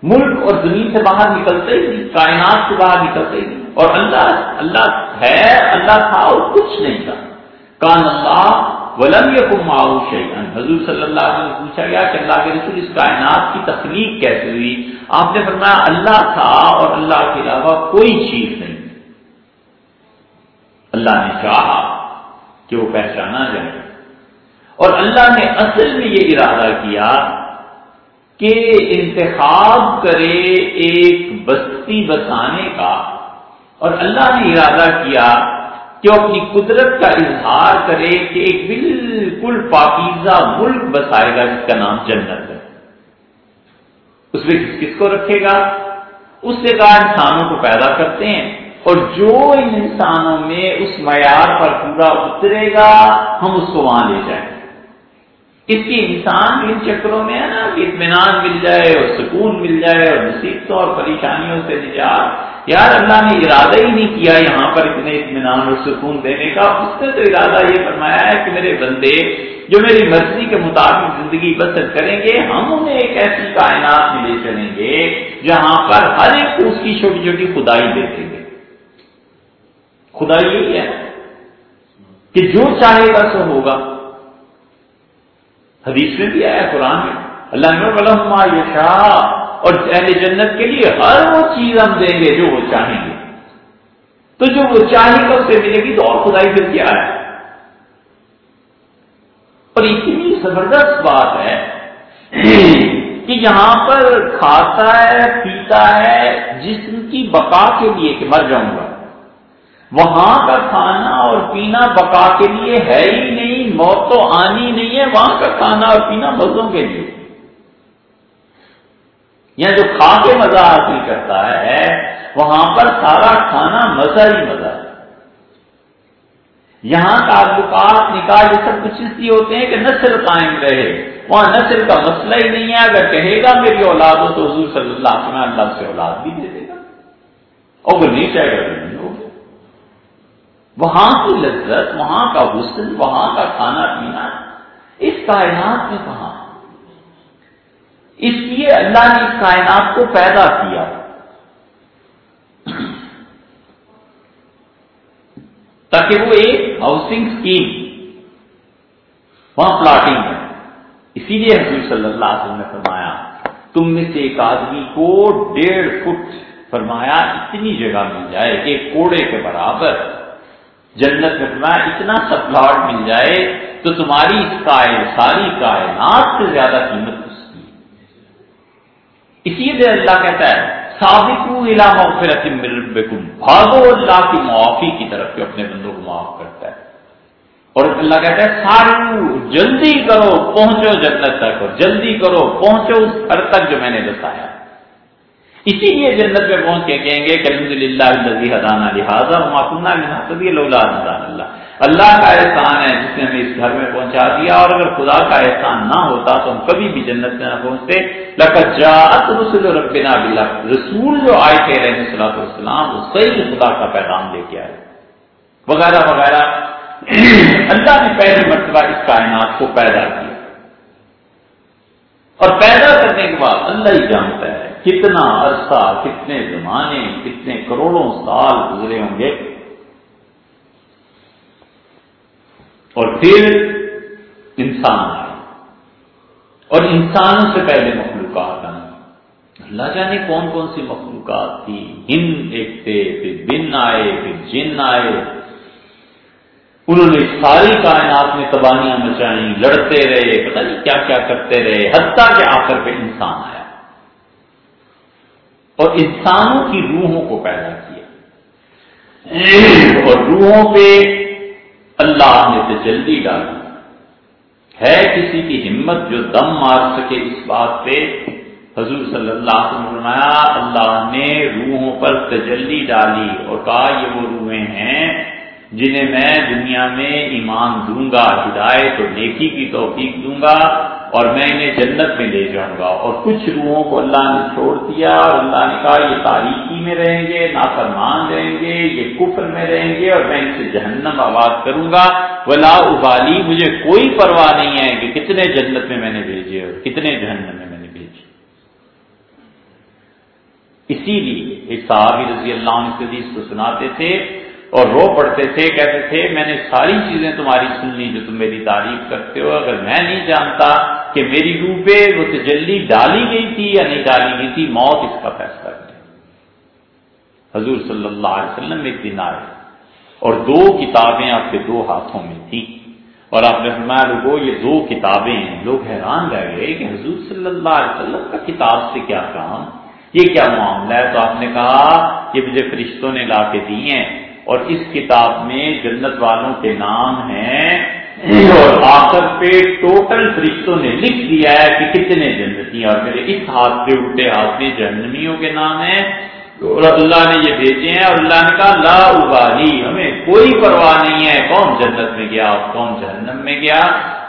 ملک اور زمین سے باہر نکلتے ہی نہیں، کائنات سے باہر نکلتے ہی نہیں۔ اور اللہ اللہ ہے، اللہ تھا اور کچھ نہیں تھا۔ کان اللہ ولم یکم شیئن۔ حضور صلی اللہ علیہ وسلم پوچھا گیا کہ اللہ کے رسول، اس کائنات کی تخلیق کیسے ہوئی؟ آپ نے فرمایا، اللہ تھا اور اللہ کے علاوہ کوئی چیز نہیں۔ اللہ نے چاہا کہ وہ پہچانا جائے۔ اور اللہ نے اصل میں یہ ارادہ کیا کہ انتخاب کرے ایک بستی بسانے کا۔ اور اللہ نے ارادہ کیا کہ وہ اپنی قدرت کا اظہار کرے کہ ایک بالکل پاکیزہ ملک بسائے گا جس کا نام جنت ہے۔ اس میں کس کس کو رکھے گا؟ اس سے کہا انسانوں کو پیدا کرتے ہیں۔ اور جو ان انسانوں میں اس معیار پر پورا اترے گا، ہم اس کو وہاں لے جائیں۔ گے اس کی انسان ان چکروں میں ہے نا، کہ اطمینان مل جائے اور سکون مل جائے اور مصیبتوں اور پریشانیوں سے نجات۔ یار اللہ نے ارادہ ہی نہیں کیا یہاں پر اتنے اطمینان اور سکون دینے کا۔ اس نے تو ارادہ یہ فرمایا ہے کہ میرے بندے جو میری مرضی کے مطابق زندگی بسر کریں گے، ہم انہیں ایک ایسی کائنات میں لے چلیں گے جہاں پر ہر ایک کو اس کی چھوٹی چھوٹی خدائی دیکھیں گے۔ خدائی یہی ہے کہ جو چاہے گا سو ہوگا۔ حدیث میں بھی آیا قرآن میں۔ اللہ یشا اور اہل جنت کے لیے ہر وہ چیز ہم دیں گے جو وہ چاہیں گے۔ تو جو وہ چاہے گا اسے ملے گی تو اور خدائی پھر کیا ہے؟ اور اتنی زبردست بات ہے کہ یہاں پر کھاتا ہے، پیتا ہے، جسم کی بقا کے لیے کہ مر جاؤں گا۔ وہاں کا کھانا اور پینا بقا کے لیے ہے ہی نہیں۔ موت تو آنی نہیں ہے، وہاں کا کھانا اور پینا مزوں کے لیے۔ یا جو کھا کے مزہ حاصل کرتا ہے، وہاں پر سارا کھانا مزہ ہی مزہ ہے۔ یہاں تعلقات، نکاح، یہ سب کچھ اس لیے ہوتے ہیں کہ نسل قائم رہے۔ وہاں نسل کا مسئلہ ہی نہیں ہے۔ اگر کہے گا، میری اولاد ہو تو حضور صلی اللہ علیہ وسلم اللہ سے اولاد بھی دے دے گا۔ اور وہ نہیں چاہے گا۔ نہیں وہاں کی لذت، وہاں کا حسن، وہاں کا کھانا پینا، اس کائنات میں کہاں اس لیے اللہ نے اس کائنات کو پیدا کیا۔ تاکہ وہ ایک ہاؤسنگ اسکیم وہاں پلاٹنگ ہے۔ اسی لیے حضور صلی اللہ علیہ وسلم نے فرمایا، تم میں سے ایک آدمی کو ڈیڑھ فٹ، فرمایا، اتنی جگہ مل جائے کہ کوڑے کے برابر جنت میں فرمایا اتنا سا پلاٹ مل جائے تو تمہاری اس ساری کائنات سے زیادہ قیمت اس کی؟ اسی لیے اللہ کہتا ہے بھاگو اللہ کی معافی کی طرف کے اپنے بندوں کو معاف کرتا ہے۔ اور اللہ کہتا ہے سارو جلدی کرو، پہنچو جنت تک اور جلدی کرو، پہنچو اس گھر تک جو میں نے بتایا۔ اسی لیے جنت میں پہنچ کے کہیں گے کہ الحمد للہ حدانہ لہٰذا معقول اللہ اللہ کا احسان ہے جس نے ہمیں اس گھر میں پہنچا دیا اور اگر خدا کا احسان نہ ہوتا تو ہم کبھی بھی جنت میں نہ پہنچتے۔ لکجات رسول ربنا بلا رسول جو آئے تھے رحم صلاح السلام وہ صحیح خدا کا پیغام لے کے آئے۔ وغیرہ وغیرہ۔ اللہ نے پہلی مرتبہ اس کائنات کو پیدا کیا۔ اور پیدا کرنے کے بعد اللہ ہی جانتا ہے۔ کتنا عرصہ، کتنے زمانے، کتنے کروڑوں سال گزرے ہوں گے؟ اور پھر انسان آئے۔ اور انسانوں سے پہلے مخلوقات آئے اللہ جانے کون کون سی مخلوقات تھی ہند ایک تھے، پھر بن آئے، پھر جن آئے۔ انہوں نے ساری کائنات میں تباہیاں مچائیں، لڑتے رہے، پتہ نہیں کیا کیا کرتے رہے، حتیٰ کے آخر پہ انسان آیا۔ اور انسانوں کی روحوں کو پیدا کیا۔ اور روحوں پہ اللہ نے تجلی ڈالی ہے کسی کی ہمت جو دم مار سکے اس بات پہ؟ حضور صلی اللہ علیہ وسلم فرمایا، اللہ نے روحوں پر تجلی ڈالی اور کہا، یہ وہ روحیں ہیں جنہیں میں دنیا میں ایمان دوں گا، ہدایت اور نیکی کی توفیق دوں گا۔ اور میں انہیں جنت میں لے جاؤں گا۔ اور کچھ روحوں کو اللہ نے چھوڑ دیا اور اللہ نے کہا، یہ تاریخی میں رہیں گے، نافرمان رہیں گے، یہ کفر میں رہیں گے اور میں ان سے جہنم آباد کروں گا۔ ولا ابالی مجھے کوئی پرواہ نہیں ہے کہ کتنے جنت میں میں نے بھیجے اور کتنے جہنم میں میں نے بھیجے۔ اسی لیے ایک صحابی رضی اللہ عنہ حدیث کو سناتے تھے اور رو پڑتے تھے، کہتے تھے، میں نے ساری چیزیں تمہاری سن لی جو تم میری تعریف کرتے ہو، اگر میں نہیں جانتا کہ میری روح پہ وہ تجلی ڈالی گئی تھی یا نہیں ڈالی گئی تھی، موت اس کا فیصلہ کرے حضور صلی اللہ علیہ وسلم ایک دن آئے اور دو کتابیں آپ کے دو ہاتھوں میں تھی اور آپ نے فرمایا لوگوں یہ دو کتابیں ہیں۔ لوگ حیران رہ گئے کہ حضور صلی اللہ علیہ وسلم کا کتاب سے کیا کام، یہ کیا معاملہ ہے؟ تو آپ نے کہا، یہ مجھے فرشتوں نے لا کے دی ہیں۔ اور اس کتاب میں جنت والوں کے نام ہیں۔ اور آخر پہ ٹوٹل فرشتوں نے لکھ دیا ہے کہ کتنے جنتی اور میرے اس ہاتھ پہ الٹے ہاتھ میں جہنمیوں کے نام ہیں۔ اور اللہ نے یہ بھیجے ہیں اور اللہ نے کہا، لا ابالی ہمیں کوئی پرواہ نہیں ہے۔ کون جنت میں گیا اور کون جہنم میں گیا؟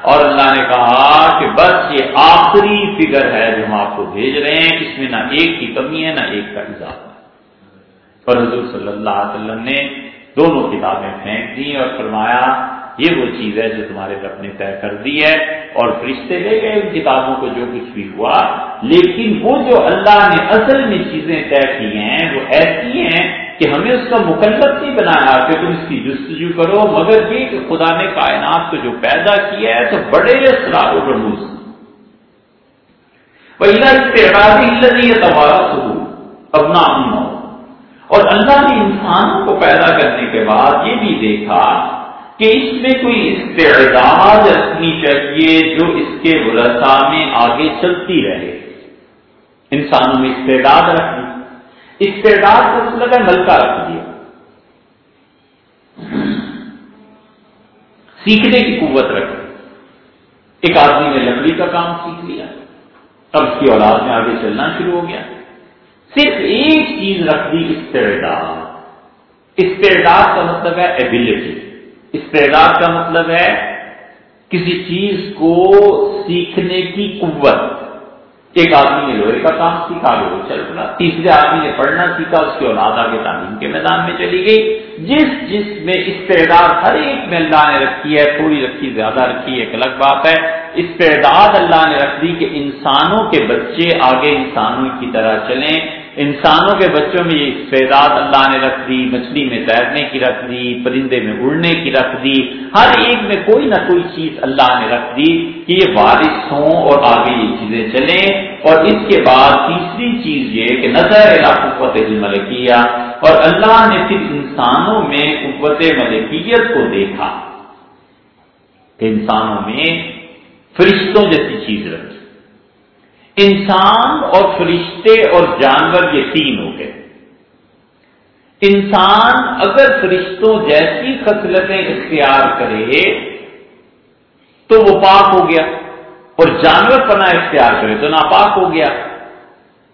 اور اللہ نے کہا کہ بس یہ آخری فگر ہے جو ہم آپ کو بھیج رہے ہیں۔ اس میں نہ ایک کی کمی ہے، نہ ایک کا اضافہ اور حضور صلی اللہ علیہ وسلم نے دونوں کتابیں پھینک دی اور فرمایا، یہ وہ چیز ہے جو تمہارے رب نے طے کر دی ہے اور فرشتے لے گئے ان کتابوں کو جو کچھ بھی ہوا۔ لیکن وہ جو اللہ نے اصل میں چیزیں طے کی ہیں، وہ ایسی ہیں کہ ہمیں اس کا مکلف نہیں بنایا کہ تم اس کی جستجو کرو، مگر یہ کہ خدا نے کائنات کو جو پیدا کیا ہے، تو بڑے اسرار و رموز۔ پہلا استعراضی تبارہ شروع اپنا امن اور اللہ نے انسانوں کو پیدا کرنے کے بعد یہ بھی دیکھا کہ اس میں کوئی استعداد رکھنی چاہیے جو اس کے ورثہ میں آگے چلتی رہے۔ انسانوں میں استعداد رکھ دی استعداد کا مطلب ہے ملکہ رکھ دیا۔ سیکھنے کی قوت رکھ۔ ایک آدمی نے لکڑی کا کام سیکھ لیا۔ اب اس کی اولاد میں آگے چلنا شروع ہو گیا۔ صرف ایک چیز رکھ دی استعداد استعداد کا مطلب ہے ایبلٹی استعداد کا مطلب ہے کسی چیز کو سیکھنے کی قوت. ایک آدمی نے لوہے کا کام سیکھا وہ چل پڑا. تیسرے آدمی نے پڑھنا سیکھا، اس کے اولاد آگے تعلیم کے میدان میں چلی گئی. جس جس میں استعداد ہر ایک میں اللہ نے رکھی ہے، تھوڑی رکھی، زیادہ رکھی، ایک الگ بات ہے. استعداد اللہ نے رکھ دی کہ انسانوں کے بچے آگے انسانوں کی طرح چلیں انسانوں کے بچوں میں یہ استعداد اللہ نے رکھ دی، مچھلی میں تیرنے کی رکھ دی، پرندے میں اڑنے کی رکھ دی، ہر ایک میں کوئی نہ کوئی چیز اللہ نے رکھ دی کہ یہ بارش ہوں اور آگے یہ چیزیں چلیں۔ اور اس کے بعد تیسری چیز یہ کہ نظر قوت ملکیہ اور اللہ نے پھر انسانوں میں قوت ملکیت کو دیکھا کہ انسانوں میں فرشتوں جیسی چیز رکھی۔ انسان اور فرشتے اور جانور یہ تین ہو گئے۔ انسان اگر فرشتوں جیسی خصلتیں اختیار کرے تو وہ پاک ہو گیا اور جانور پناہ اختیار کرے تو ناپاک ہو گیا۔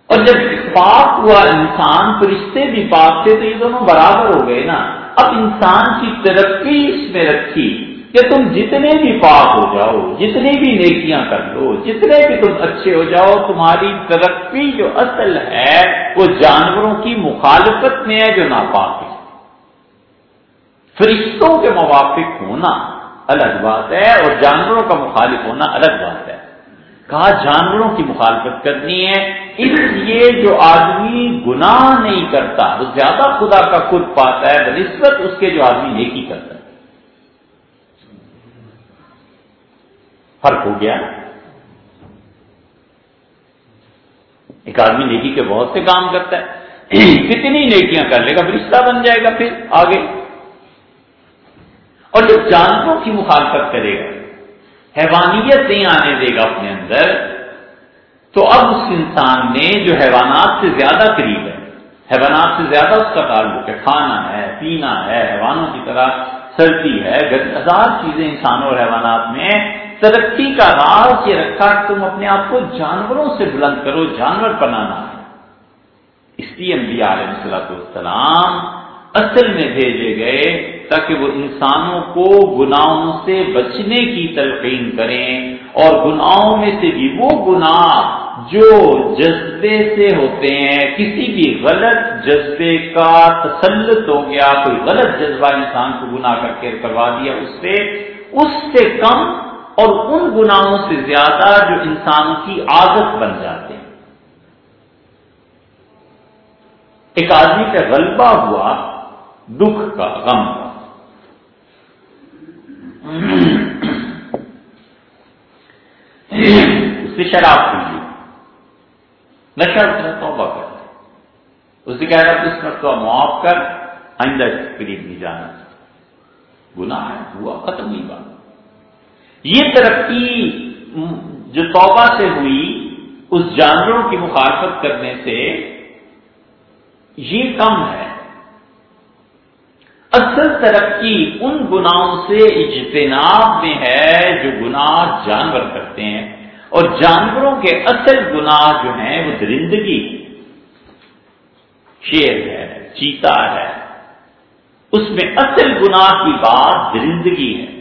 اور جب پاک ہوا انسان فرشتے بھی پاک تھے تو یہ دونوں برابر ہو گئے نا۔ اب انسان کی ترقی اس میں رکھی۔ کہ تم جتنے بھی پاک ہو جاؤ جتنے بھی نیکیاں کر لو، جتنے بھی تم اچھے ہو جاؤ، تمہاری ترقی جو اصل ہے، وہ جانوروں کی مخالفت میں ہے جو ناپاک ہے۔ فرشتوں کے موافق ہونا الگ بات ہے اور جانوروں کا مخالف ہونا الگ بات ہے۔ کہا، جانوروں کی مخالفت کرنی ہے، اس لیے جو آدمی گناہ نہیں کرتا، وہ زیادہ خدا کا خود پاتا ہے بنسبت اس کے جو آدمی نیکی کرتا ہے۔ فرق ہو گیا۔ ایک آدمی نیکی کے بہت سے کام کرتا ہے۔ کتنی نیکیاں کر لے گا، رشتہ بن جائے گا پھر آگے۔ اور جب جانوروں کی مخالفت کرے گا، حیوانیت نہیں آنے دے گا اپنے اندر، تو اب اس انسان نے جو حیوانات سے زیادہ قریب ہے، حیوانات سے زیادہ اس کا تعلق ہے، کھانا ہے، پینا ہے، حیوانوں کی طرح سردی ہے ہزار چیزیں انسانوں اور حیوانات میں ترقی کا راز یہ رکھا کہ تم اپنے آپ کو جانوروں سے بلند کرو، جانور بنانا ہے اس لیے انبیاء علیہ السلط والسلام اصل میں بھیجے گئے تاکہ وہ انسانوں کو گناہوں سے بچنے کی تلقین کریں اور گناہوں میں سے بھی وہ گناہ جو جذبے سے ہوتے ہیں، کسی بھی غلط جذبے کا تسلط ہو گیا، کوئی غلط جذبہ انسان کو گناہ کر کے کروا دیا، اس سے اس سے کم اور ان گناہوں سے زیادہ جو انسان کی عادت بن جاتے ہیں۔ ایک آدمی کا غلبہ ہوا دکھ کا غم۔ کا اس سے شراب پی لی۔ نشہ توبہ کر اسے کہہ رہا اس مرتبہ معاف کر، آئندہ قریب نہیں جانا۔ گناہ ہے، ہوا، ختم ہی بات۔ یہ ترقی جو توبہ سے ہوئی، اس جانوروں کی مخالفت کرنے سے یہ کم ہے۔ اصل ترقی ان گناہوں سے اجتناب میں ہے جو گناہ جانور کرتے ہیں، اور جانوروں کے اصل گناہ جو ہیں وہ درندگی، شیر ہے، چیتا ہے۔ اس میں اصل گناہ کی بات درندگی ہے۔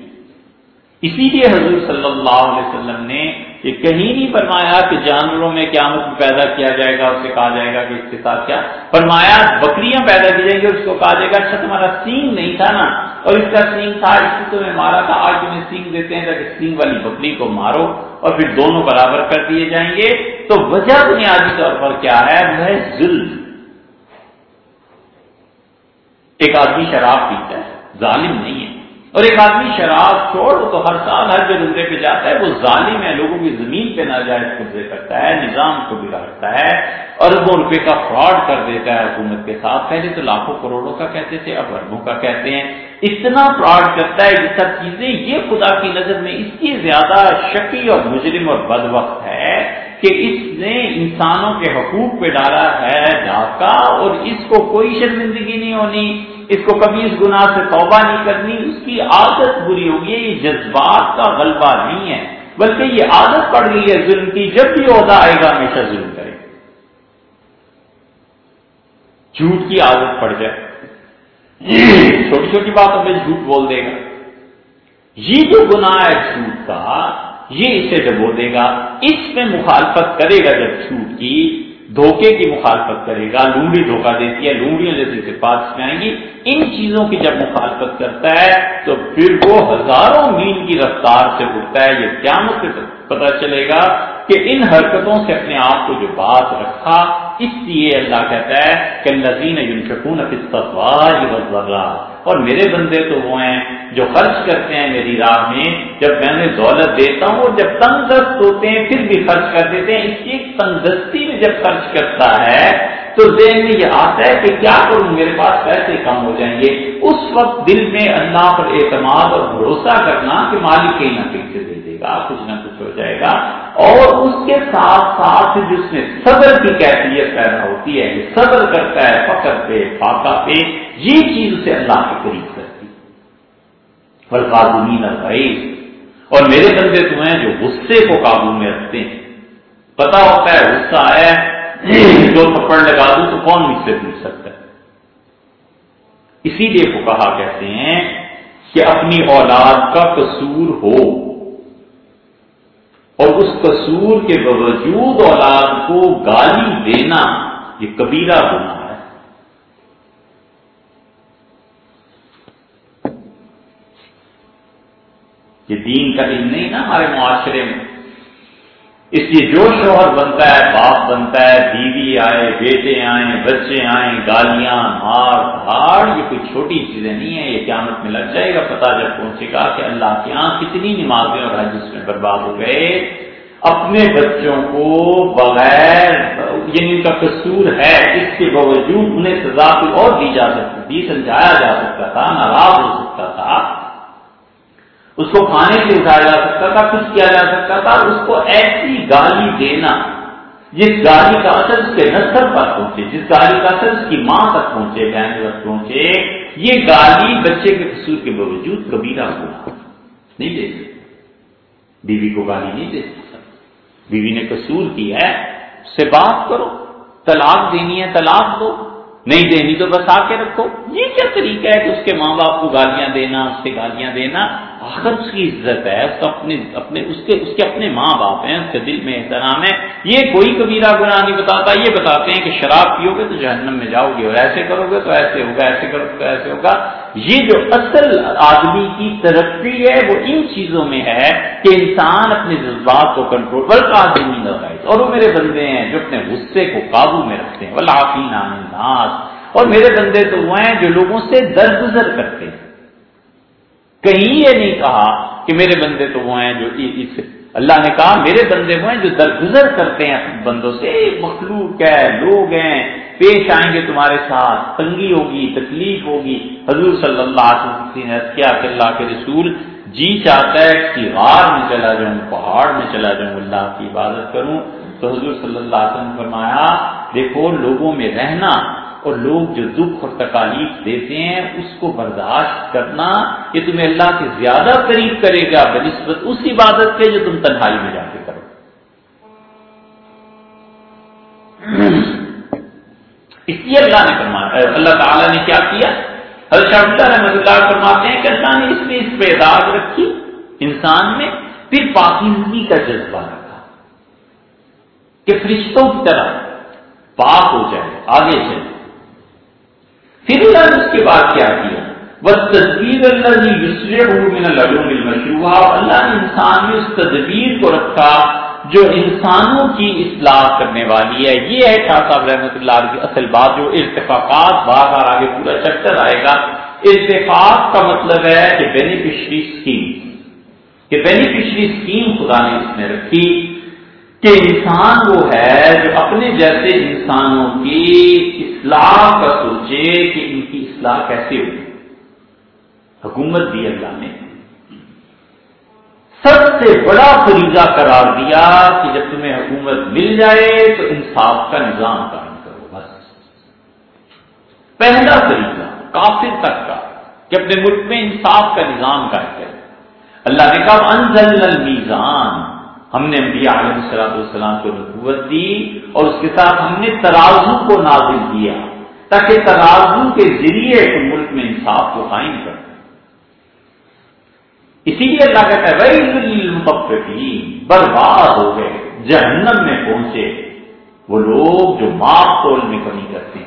اسی لیے حضور صلی اللہ علیہ وسلم نے یہ کہیں نہیں فرمایا کہ جانوروں میں قیامت پیدا کیا جائے گا، اسے کہا جائے گا کہ اس کے ساتھ کیا؟ فرمایا بکریاں پیدا کی جائیں گی اس کو کہا جائے گا اچھا تمہارا سینگ نہیں تھا نا؟ اور اس کا سینگ تھا، اس کو تمہیں مارا تھا، آج تمہیں سینگ دیتے ہیں تاکہ سینگ والی بکری کو مارو اور پھر دونوں برابر کر دیے جائیں گے۔ تو وجہ بنیادی طور پر کیا ہے؟ وہ ظلم۔ ایک آدمی شراب پیتا ہے، ظالم نہیں ہے۔ اور ایک آدمی شراب چھوڑ تو ہر سال ہر جو عمرے پہ جاتا ہے، وہ ظالم ہے، لوگوں کی زمین پہ ناجائز قبضے کرتا ہے، نظام کو بگاڑتا ہے اربوں روپے کا فراڈ کر دیتا ہے حکومت کے ساتھ۔ پہلے تو لاکھوں کروڑوں کا کہتے تھے، اب اربوں کا کہتے ہیں۔ اتنا فراڈ کرتا ہے، یہ سب چیزیں، یہ خدا کی نظر میں اس کی زیادہ شکی اور مجرم اور بد وقت ہے کہ اس نے انسانوں کے حقوق پہ ڈالا ہے ڈاکہ اور اس کو کوئی شرمندگی نہیں ہونی۔ اس کو کبھی اس گناہ سے توبہ نہیں کرنی، اس کی عادت بری ہوگی، یہ جذبات کا غلبہ نہیں ہے، بلکہ یہ عادت پڑ گئی ہے ظلم کی، جب بھی عہدہ آئے گا ہمیشہ ظلم کرے جھوٹ کی عادت پڑ جائے۔ چھوٹی چھوٹی باتوں پہ جھوٹ بول دے گا۔ یہ جو گناہ ہے جھوٹ کا، یہ اسے ڈبو دے گا، اس میں مخالفت کرے گا جب جھوٹ کی۔ دھوکے کی مخالفت کرے گا لونڈی دھوکہ دیتی ہے لونڈیاں جیسے صفات میں آئیں گی، ان چیزوں کی جب مخالفت کرتا ہے تو پھر وہ ہزاروں میل کی رفتار سے اٹھتا ہے، یہ کیا مطلب پتا چلے گا کہ ان حرکتوں سے اپنے آپ کو جو بات رکھا، اس لیے اللہ کہتا ہے کہ نظین یونشکون اور میرے بندے تو وہ ہیں جو خرچ کرتے ہیں میری راہ میں، جب میں نے دولت دیتا ہوں اور جب تنگ دست ہوتے ہیں، پھر بھی خرچ کر دیتے ہیں۔ اس کی ایک تندرستی میں جب خرچ کرتا ہے، تو ذہن میں یہ آتا ہے کہ کیا کروں؟ میرے پاس پیسے کم ہو جائیں گے۔ اس وقت دل میں اللہ پر اعتماد اور بھروسہ کرنا کہ مالک کہیں نہ کہیں سے دے دے گا، کچھ نہ کچھ ہو جائے گا۔ اور اس کے ساتھ ساتھ جس میں صبر کی کیفیت پیدا ہوتی ہے صبر کرتا ہے فخر پہ فاقہ پہ یہ چیز اسے اللہ کے قریب کرتی فرقادین الغیب اور میرے بندے تمہیں جو غصے کو قابو میں رکھتے ہیں پتا ہوتا ہے غصہ آیا جو تھپڑ لگا دوں تو کون مجھ سے پوچھ سکتا ہے؟ اسی لیے وہ کہا کہتے ہیں کہ اپنی اولاد کا قصور ہو۔ اور اس قصور کے باوجود اولاد کو گالی دینا یہ کبیرہ گناہ ہے۔ یہ دین کا علم نہیں نا ہمارے معاشرے میں۔ اس لیے جو شوہر بنتا ہے، باپ بنتا ہے، بیوی آئے، بیٹے آئیں بچے آئیں گالیاں، مار دھاڑ یہ کوئی چھوٹی چیزیں نہیں ہیں، یہ قیامت میں لگ جائے گا۔ پتا جب پہنچے گا کہ اللہ کے یہاں کتنی نمازیں اور حج اس میں برباد ہو گئے۔ اپنے بچوں کو بغیر یعنی ان کا قصور ہے، اس کے باوجود انہیں سزا کوئی اور دی جا سکتی تھی سمجھایا جا سکتا تھا، ناراض ہو سکتا تھا۔ اس کو کھانے سے اٹھایا جا سکتا تھا، کچھ کیا جا سکتا تھا، اس کو ایسی گالی دینا، جس گالی کا اثر اس کے نسل پر پہنچے، جس گالی کا اثر اس کی ماں تک پہنچے، بہن تک پہنچے، یہ گالی بچے کے قصور کے باوجود کبیرہ ہوا نہیں دے سکتے بیوی کو گالی نہیں دے سکتا۔ بیوی نے قصور کی ہے، اس سے بات کرو، طلاق دینی ہے، طلاق دو۔ نہیں دینی تو بس آ کے رکھو۔ یہ کیا طریقہ ہے کہ اس کے ماں باپ کو گالیاں دینا، اس سے گالیاں دینا؟ آخر اس کی عزت ہے، اس کا اپنے اپنے، اس کے اس کے اپنے ماں باپ ہیں، اس کے دل میں احترام ہے۔ یہ کوئی کبیرہ گناہ نہیں بتاتا، یہ بتاتے ہیں کہ شراب پیو گے تو جہنم میں جاؤ گے اور ایسے کرو گے تو ایسے ہوگا، ایسے کرو گے تو ایسے ہوگا۔ یہ جو اصل آدمی کی ترقی ہے، وہ ان چیزوں میں ہے کہ انسان اپنے جذبات کو کنٹرول بلکہ آدمی لگائے اور وہ میرے بندے ہیں جو اپنے غصے کو قابو میں رکھتے ہیں۔ وہ لافی ناس اور میرے بندے تو وہ ہیں جو لوگوں سے درگزر کرتے ہیں۔ کہیں یہ نہیں کہا کہ میرے بندے تو وہ ہیں جو اس اللہ نے کہا میرے بندے وہ ہیں جو درگزر کرتے ہیں بندوں سے۔ مخلوق ہے؟ لوگ ہیں۔ پیش آئیں گے تمہارے ساتھ۔ تنگی ہوگی، تکلیف ہوگی۔ حضور صلی اللہ علیہ وسلم نے کیا کہ اللہ کے رسول جی چاہتا ہے کہ غار میں چلا جاؤں، پہاڑ میں چلا جاؤں، اللہ کی عبادت کروں۔ تو حضور صلی اللہ علیہ وسلم فرمایا، دیکھو، لوگوں میں رہنا اور لوگ جو دکھ اور تکالیف دیتے ہیں، اس کو برداشت کرنا یہ تمہیں اللہ کے زیادہ قریب کرے گا، بنسبت اس عبادت کے جو تم تنہائی میں جا کے کرو۔ اس لیے اللہ نے فرمایا اللہ تعالیٰ نے کیا کیا؟ حضرت اللہ اللہ فرماتے ہیں کہ اللہ نے اس میں اس پہ اعداد رکھی انسان میں، پھر پاکیزگی کا جذبہ رکھا کہ فرشتوں کی طرح پاک ہو جائے، آگے چلے۔ پھر اللہ نے اس کے بعد کیا کیا؟ بس تصویر اللہ نے یسرے من العلوم المشروع اللہ نے انسان میں اس تدبیر کو رکھا جو انسانوں کی اصلاح کرنے والی ہے۔ یہ ہے شاہ صاحب رحمۃ اللہ کی اصل بات جو ارتفاقات بار بار آگے پورا چیپٹر آئے گا۔ ارتفاق کا مطلب ہے کہ بینیفیشری اسکیم کہ بینیفیشری اسکیم خدا نے اس میں رکھی۔ کہ انسان وہ ہے جو اپنے جیسے انسانوں کی اصلاح کا سوچے کہ ان کی اصلاح کیسے ہوگی۔ حکومت دی اللہ نے۔ سب سے بڑا فریضہ قرار دیا کہ جب تمہیں حکومت مل جائے تو انصاف کا نظام قائم کرو، بس۔ پہلا فریضہ کافر تک کا کہ اپنے ملک میں انصاف کا نظام قائم کرے۔ اللہ نے کہا انزل المیزان ہم نے انبیاء علیہ السلام والسلام کو نبوت دی اور اس کے ساتھ ہم نے ترازو کو نازل کیا تاکہ ترازو کے ذریعے ملک میں انصاف کو قائم کر اسی لیے اللہ کہتا ہے برباد ہو گئے، جہنم میں پہنچے۔ وہ لوگ جو ماپ تول میں کمی کرتے ہیں۔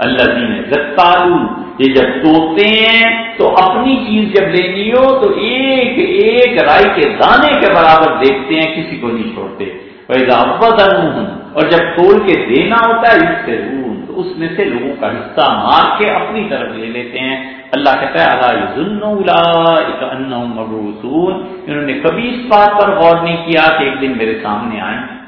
اللہ جی نے زکالو یہ جب توتے ہیں تو اپنی چیز جب لینی ہو تو ایک ایک رائی کے دانے کے برابر دیکھتے ہیں، کسی کو نہیں چھوڑتے۔ اور جب تول کے دینا ہوتا ہے اس سے تو اس میں سے لوگوں کا حصہ مار کے اپنی طرف لے لیتے ہیں۔ اللہ کہتا ہے اللہ مبوسون انہوں نے کبھی اس بات پر غور نہیں کیا کہ ایک دن میرے سامنے آئیں۔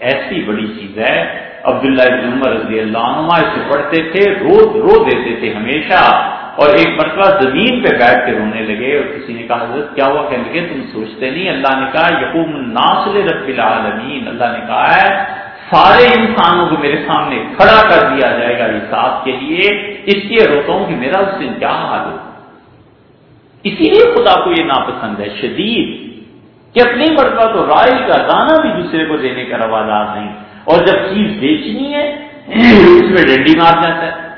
ایسی بڑی چیز ہے عبداللہ ابن عمر رضی اللہ عنہ اسے پڑھتے تھے رو رو دیتے تھے ہمیشہ، اور ایک مرتبہ زمین پہ بیٹھ کے رونے لگے اور کسی نے کہا، حضرت، کیا ہوا؟ کہنے لگے، تم سوچتے نہیں؟ اللہ نے کہا، یقوم الناصل رب العالمین۔ اللہ نے کہا ہے، سارے انسانوں کو میرے سامنے کھڑا کر دیا جائے گا حساب کے لیے۔ اس لیے روتا ہوں کہ میرا اس دن کیا حال ہو۔ اسی لیے خدا کو یہ ناپسند ہے، شدید، کہ اپنی مرتبہ تو رائے کا دانا بھی دوسرے کو دینے کا روادار نہیں۔ اور جب چیز بیچنی ہے، اس میں ڈنڈی مار جاتا ہے۔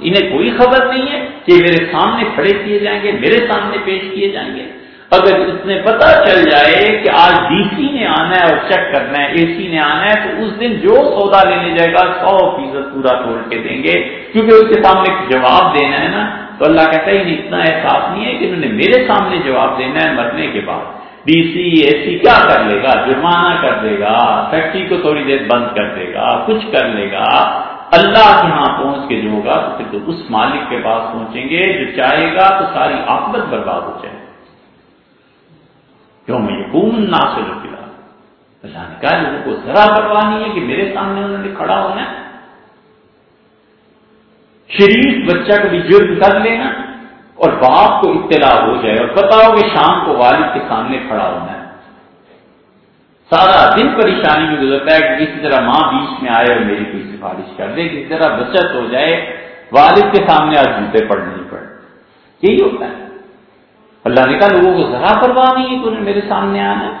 انہیں کوئی خبر نہیں ہے کہ میرے سامنے کھڑے کیے جائیں گے، میرے سامنے پیش کیے جائیں گے۔ اگر اس نے پتا چل جائے کہ آج ڈی سی نے آنا ہے اور چیک کرنا ہے، اے سی نے آنا ہے، تو اس دن جو سودا لینے جائے گا، سو فیصد پورا توڑ کے دیں گے۔ کیونکہ اس کے سامنے جواب دینا ہے نا، تو اللہ کہتا ہے اتنا احساس نہیں ہے کہ انہوں نے میرے سامنے جواب دینا ہے مرنے کے بعد۔ ڈی سی اے سی کیا کر لے گا؟ جرمانہ کر دے گا، فیکٹری کو تھوڑی دیر بند کر دے گا، کچھ کر لے گا۔ اللہ کے ہاں پہنچ کے جو ہوگا، تو پھر اس مالک کے پاس پہنچیں گے، جو چاہے گا تو ساری آفت برباد ہو جائے۔ کیوں میں یقون نہ سے رکھا اللہ نے کہا، لوگوں کو ذرا پرواہ نہیں ہے کہ میرے سامنے انہوں نے کھڑا ہونا ہے۔ شریف بچہ کبھی جرم کر لینا۔ اور باپ کو اطلاع ہو جائے اور پتا ہو کہ شام کو والد کے سامنے کھڑا ہونا ہے۔ سارا دن پریشانی میں گزرتا ہے کہ کسی طرح ماں بیچ میں آئے اور میری کوئی سفارش کر دے کسی طرح بچت ہو جائے، والد کے سامنے آج جوتے پڑ نہیں پڑ یہی ہوتا ہے۔ اللہ نے کہا، لوگوں کو ذرا پرواہ نہیں ہے کہ انہیں میرے سامنے آنا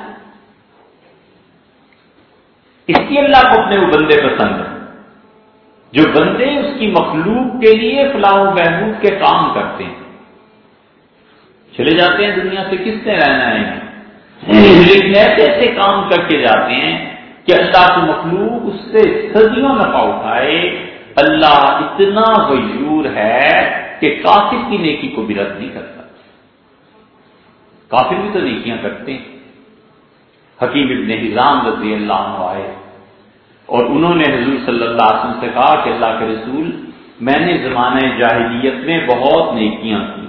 اس کی اللہ کو اپنے وہ بندے پسند ہیں۔ جو بندے اس کی مخلوق کے لیے فلاح و محبوب کے کام کرتے ہیں۔ چلے جاتے ہیں دنیا سے کس نے رہنا ہے؟ لیکن ایسے ایسے کام کر کے جاتے ہیں کہ اللہ کی مخلوق اس سے صدیوں نفع اٹھائے اللہ اتنا غیور ہے کہ کافر کی نیکی کو بھی رد نہیں کرتا۔ کافر بھی تو نیکیاں کرتے ہیں۔ حکیم ابن حضام رضی اللہ عنہ آئے اور انہوں نے حضور صلی اللہ علیہ وسلم سے کہا کہ اللہ کے رسول میں نے زمانہ جاہلیت میں بہت نیکیاں کی۔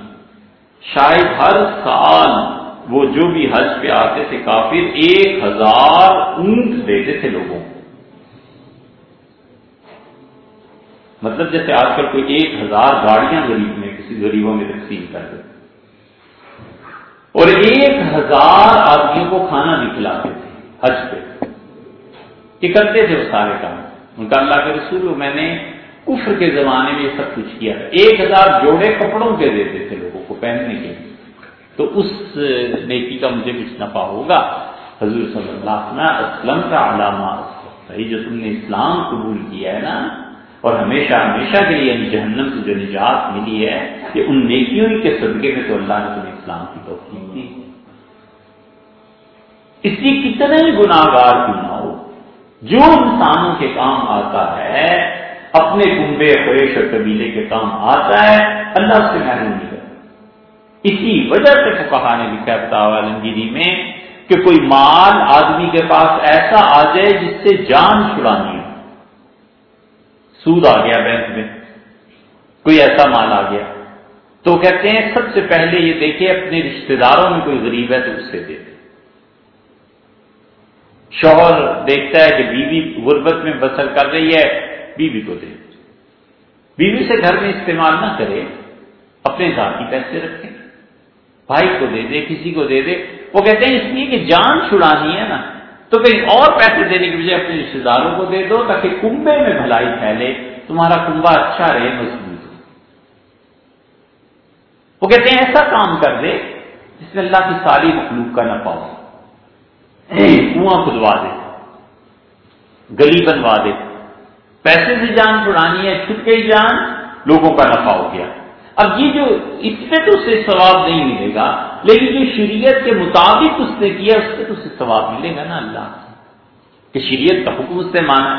شاید ہر سال وہ جو بھی حج پہ آتے تھے کافر ایک ہزار اونٹ دیتے تھے لوگوں کو۔ مطلب جیسے آج کل کوئی ایک ہزار گاڑیاں غریب میں کسی غریبوں میں تقسیم کر دیتے اور ایک ہزار آدمیوں کو کھانا بھی کھلاتے تھے حج پہ۔ یہ کرتے تھے وہ سارے کام۔ ان کا اللہ کے رسول میں نے کفر کے زمانے میں یہ سب کچھ کیا ایک ہزار جوڑے کپڑوں کے دیتے تھے لوگوں کو پہننے کے لیے۔ تو اس نیکی کا مجھے کچھ نفع ہوگا۔ حضور صلی اللہ علیہ اسلم کا علامہ جو تم نے اسلام قبول کیا ہے نا، اور ہمیشہ ہمیشہ کے لیے یعنی جہنم سے جو نجات ملی ہے، کہ ان نیکیوں کے صدقے میں تو اللہ نے تمہیں اسلام کی توفیق دی۔ اس لیے کتنے گناہ گار کیوں نہ ہو، جو انسانوں کے کام آتا ہے، اپنے کنبے خویش اور قبیلے کے کام آتا ہے، اللہ سے محروم نہیں کرتا اسی وجہ سے تو نے لکھا ہے بتاوا عالمگیری میں کہ کوئی مال آدمی کے پاس ایسا آ جائے جس سے جان چھڑانی ہو۔ سود آ گیا بینک میں۔ کوئی ایسا مال آ گیا۔ تو کہتے ہیں، سب سے پہلے یہ دیکھے اپنے رشتے داروں میں کوئی غریب ہے تو اس سے دے دے شوہر دیکھتا ہے کہ بیوی غربت میں بسر کر رہی ہے، بیوی کو دے۔ بیوی سے گھر میں استعمال نہ کرے، اپنے ذاتی پیسے رکھے۔ بھائی کو دے دے، کسی کو دے دے۔ وہ کہتے ہیں، اس لیے کہ جان چھڑانی ہے نا۔ تو کہیں اور پیسے دینے کے بجائے اپنے رشتے داروں کو دے دو تاکہ کنبے میں بھلائی پھیلے۔ تمہارا کنبا اچھا رہے، مضبوط ہو۔ وہ کہتے ہیں، ایسا کام کر دے جس میں اللہ کی ساری مخلوق کا نفع ہو۔ کنواں کھدوا دے۔ گلی بنوا دے۔ پیسے سے جان چھڑانی ہے، چھٹ گئی جان، لوگوں کا نفع ہو گیا۔ اب یہ جو اس پہ تو اسے ثواب نہیں ملے گا، لیکن جو شریعت کے مطابق اس نے کیا، اس پہ تو اسے ثواب ملے گا نا اللہ کہ شریعت کا حکم اس سے مانا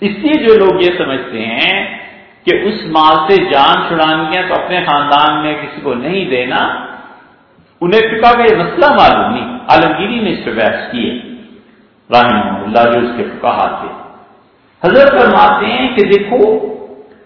اس لیے جو لوگ یہ سمجھتے ہیں کہ اس مال سے جان چھڑانی ہے تو اپنے خاندان میں کسی کو نہیں دینا، انہیں فکا کا یہ مسئلہ معلوم نہیں۔ عالمگیری نے اس پہ بحث کی ہے۔ رحم اللہ جو اس کے کہا تھے۔ حضرت فرماتے ہیں کہ دیکھو،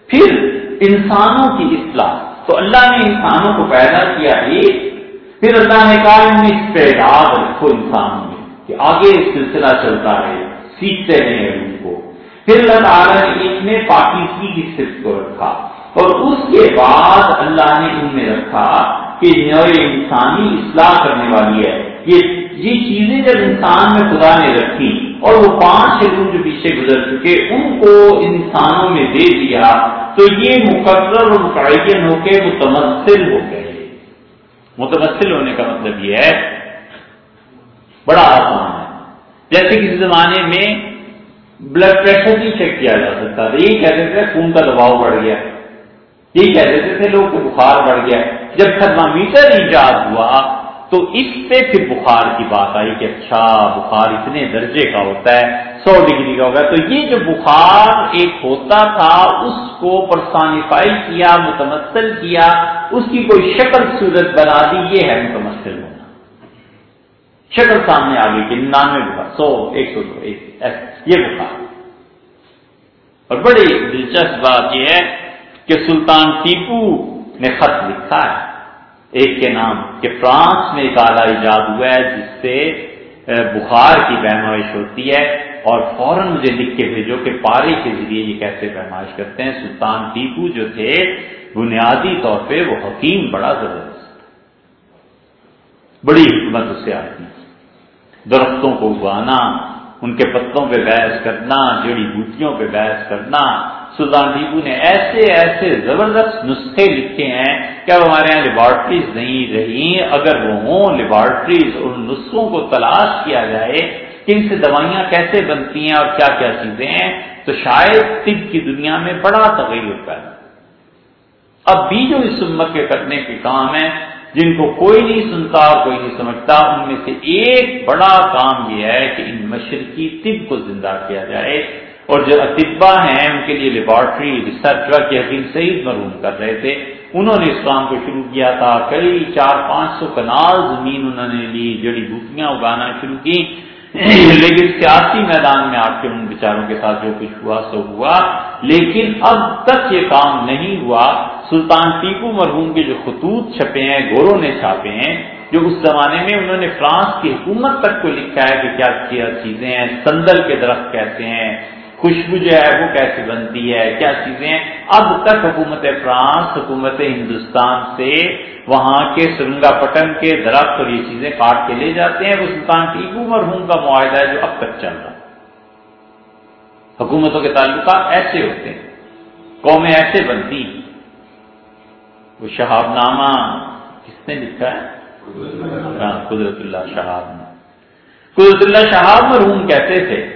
پھر انسانوں کی اصلاح۔ تو اللہ نے انسانوں کو پیدا کیا ایک پھر اللہ نے کہا، ان استعداد رکھو انسانوں میں کہ آگے سلسلہ چلتا رہے، سیکھتے رہے ان کو۔ پھر اللہ تعالیٰ نے ایک میں پاکیزگی کی صرف کو رکھا۔ اور اس کے بعد اللہ نے ان میں رکھا کہ نئے انسانی اصلاح کرنے والی ہے۔ یہ یہ چیزیں جب انسان میں خدا نے رکھی اور وہ پانچ علوم جو پیچھے گزر چکے، ان کو انسانوں میں دے دیا تو یہ مقرر اور متعین ہو کے متمثل ہو گئے۔ متمثل ہونے کا مطلب یہ ہے، بڑا آسان ہے۔ جیسے کسی زمانے میں بلڈ پریشر نہیں چیک کیا جا سکتا تھا، یہی کہتے تھے خون کا دباؤ بڑھ گیا۔ یہی کہہ دیتے تھے، لوگ کو بخار بڑھ گیا۔ جب تھرمامیٹر ایجاد ہوا تو اس پہ پھر بخار کی بات آئی کہ اچھا بخار اتنے درجے کا ہوتا ہے، سو ڈگری کا ہوگا تو یہ جو بخار ایک ہوتا تھا، اس کو پرسانیفائی کیا، متمثل کیا، اس کی کوئی شکل صورت بنا دی، یہ ہے متمثل ہونا۔ شکل سامنے آ گئی کہ ننانوے بخار، سو، ایک سو دو یہ بخار۔ اور بڑی دلچسپ بات یہ ہے کہ سلطان ٹیپو نے خط لکھا ہے۔ ایک کے نام کہ فرانس میں ایک آلہ ایجاد ہوا ہے، جس سے بخار کی پیمائش ہوتی ہے اور فوراً مجھے لکھ کے بھیجو کہ پارے کے ذریعے یہ کیسے پیمائش کرتے ہیں۔ سلطان ٹیپو جو تھے، بنیادی طور پہ وہ حکیم بڑا زبردست۔ بڑی حکمت اسے آتی۔ درختوں کو اگانا، ان کے پتوں پہ بحث کرنا جڑی بوٹیوں پہ بحث کرنا سلطان ٹیپو نے ایسے ایسے زبردست نسخے لکھے ہیں کہ اب ہمارے یہاں لیبارٹریز نہیں رہی اگر وہ ہوں، لیبارٹریز اور نسخوں کو تلاش کیا جائے کہ ان سے دوائیاں کیسے بنتی ہیں اور کیا کیا چیزیں ہیں، تو شاید طب کی دنیا میں بڑا تغیر پیدا اب بھی جو اس امت کے کرنے کے کام ہیں، جن کو کوئی نہیں سنتا، کوئی نہیں سمجھتا، ان میں سے ایک بڑا کام یہ ہے کہ ان مشرقی طب کو زندہ کیا جائے۔ اور جو اطبا ہیں ان کے لیے لیبارٹری ریسرچ کی حکیم سعید مرحوم کر رہے تھے۔ انہوں نے اس کام کو شروع کیا تھا، کئی چار پانچ سو کنال زمین انہوں نے لی، جڑی بوٹیاں اگانا شروع کی۔ لیکن سیاسی میدان میں آ کے ان بیچاروں کے ساتھ جو کچھ ہوا، سو ہوا۔ لیکن اب تک یہ کام نہیں ہوا۔ سلطان ٹیپو مرحوم کے جو خطوط چھپے ہیں گوروں نے چھاپے ہیں، جو اس زمانے میں انہوں نے فرانس کی حکومت تک کو لکھا ہے کہ کیا کیا چیزیں ہیں، سندل کے درخت کہتے ہیں۔ خوشبو جو ہے وہ کیسے بنتی ہے؟ کیا چیزیں اب تک حکومت فرانس، حکومت ہندوستان سے وہاں کے سرنگا پٹن کے درخت اور یہ چیزیں کاٹ کے لے جاتے ہیں۔ وہ سلطان ٹیپو مرحوم کا معاہدہ ہے جو اب تک چل رہا۔ حکومتوں کے تعلقات ایسے ہوتے ہیں۔ قومیں ایسے بنتی وہ شہاب نامہ کس نے لکھا ہے؟ قدرت اللہ شہاب۔ نے قدرت اللہ شہاب مرحوم کہتے تھے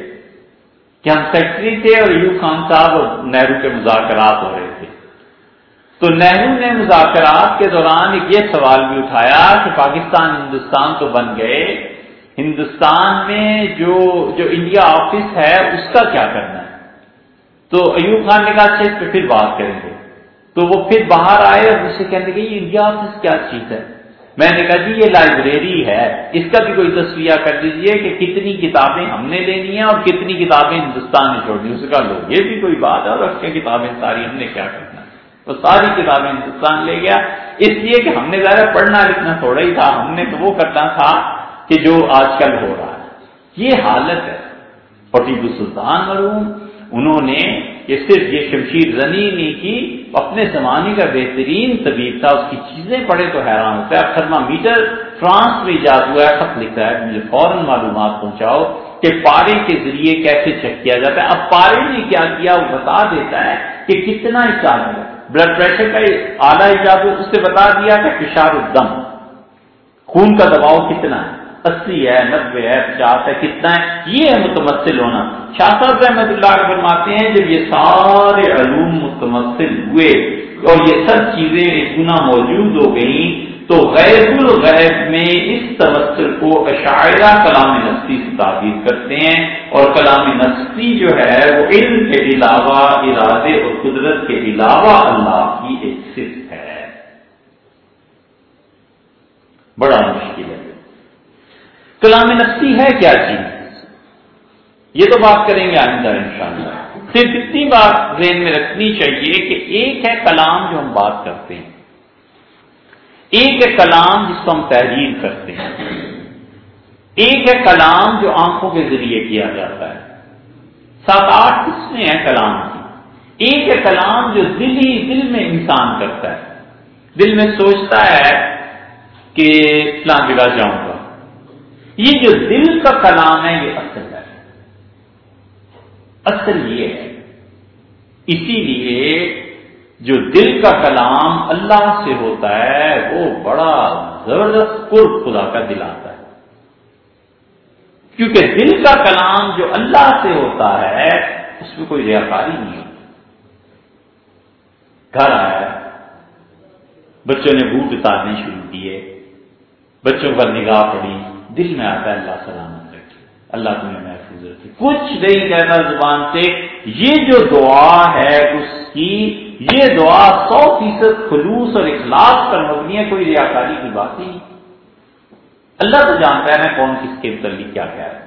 کہ ہم سیکٹری تھے اور یو خان صاحب اور نہرو کے مذاکرات ہو رہے تھے۔ تو نہرو نے مذاکرات کے دوران ایک یہ سوال بھی اٹھایا کہ پاکستان، ہندوستان تو بن گئے، ہندوستان میں جو جو انڈیا آفس ہے، اس کا کیا کرنا ہے؟ تو ایوب خان نے کہا اچھا اس پہ پھر بات کریں گے۔ تو وہ پھر باہر آئے اور مجھ سے کہنے کہ یہ انڈیا آفس کیا چیز ہے؟ میں نے کہا جی یہ لائبریری ہے، اس کا بھی کوئی تصویہ کر دیجیے کہ کتنی کتابیں ہم نے لینی ہیں اور کتنی کتابیں ہندوستان نے چھوڑنی اس کا لو، یہ بھی کوئی بات ہے اور رکھے کتابیں ساری ہم نے کیا کرنا تو ساری کتابیں ہندوستان لے گیا۔ اس لیے کہ ہم نے ظاہر پڑھنا لکھنا تھوڑا ہی تھا، ہم نے تو وہ کرنا تھا کہ جو آج کل ہو رہا ہے۔ یہ حالت ہے۔ اور ٹیپو سلطان مرحوم انہوں نے یہ صرف یہ شمشیر زنی نہیں کی، اپنے زمانے کا بہترین طبیب تھا، اس کی چیزیں پڑھے تو حیران ہوتا ہے۔ تھرما میٹر فرانس میں ایجاد ہوا ہے، خط لکھا ہے۔ مجھے فوراً معلومات پہنچاؤ کہ پارے کے ذریعے کیسے چیک کیا جاتا ہے۔ اب پارے نے کیا کیا، وہ بتا دیتا ہے کہ کتنا ایجاد ہے بلڈ پریشر کا آلہ ایجاد اس سے بتا دیا کہ فشار الدم، خون کا دباؤ کتنا ہے۔ اسی ہے نبے ہے پچاس ہے، کتنا ہے، یہ ہے متمثل ہونا۔ شاہ صاحب رحمت اللہ فرماتے ہیں، جب یہ سارے علوم متمثل ہوئے اور یہ سب چیزیں گنا موجود ہو گئیں، تو غیر الغیب میں اس تمثل کو اشاعرہ کلام نستی سے تعبیر کرتے ہیں۔ اور کلام نستی جو ہے، وہ علم کے علاوہ، ارادے اور قدرت کے علاوہ اللہ کی ایک صرف ہے۔ بڑا مشکل ہے۔ کلام نفسی ہے کیا چیز؟ یہ تو بات کریں گے آئندہ ان شاء اللہ صرف اتنی بات ذہن میں رکھنی چاہیے کہ ایک ہے کلام جو ہم بات کرتے ہیں۔ ایک ہے کلام جس کو ہم تحریر کرتے ہیں۔ ایک ہے کلام جو آنکھوں کے ذریعے کیا جاتا ہے۔ سات آٹھ قسمیں ہیں کلام کی۔ ایک ہے کلام جو دل ہی دل میں انسان کرتا ہے۔ دل میں سوچتا ہے کہ فلاں جگہ جاؤں گا۔ یہ جو دل کا کلام ہے یہ اصل ہے۔ اصل یہ ہے۔ اسی لیے جو دل کا کلام اللہ سے ہوتا ہے، وہ بڑا زبردست قرب خدا کا دل آتا ہے۔ کیونکہ دل کا کلام جو اللہ سے ہوتا ہے، اس میں کوئی ریاکاری نہیں ہوتی گھر آیا، بچوں نے بوٹ اتارنے شروع کیے۔ بچوں پر نگاہ پڑی دل میں آتا ہے اللہ سلامت رکھے۔ اللہ تمہیں محفوظ رکھے۔ کچھ نہیں کہتا زبان سے، یہ جو دعا ہے اس کی، یہ دعا سو فیصد خلوص اور اخلاص پر مبنی ہے، کوئی ریاکاری کی بات نہیں۔ اللہ تو جانتا ہے میں کون کس کے متعلق کیا کہہ رہا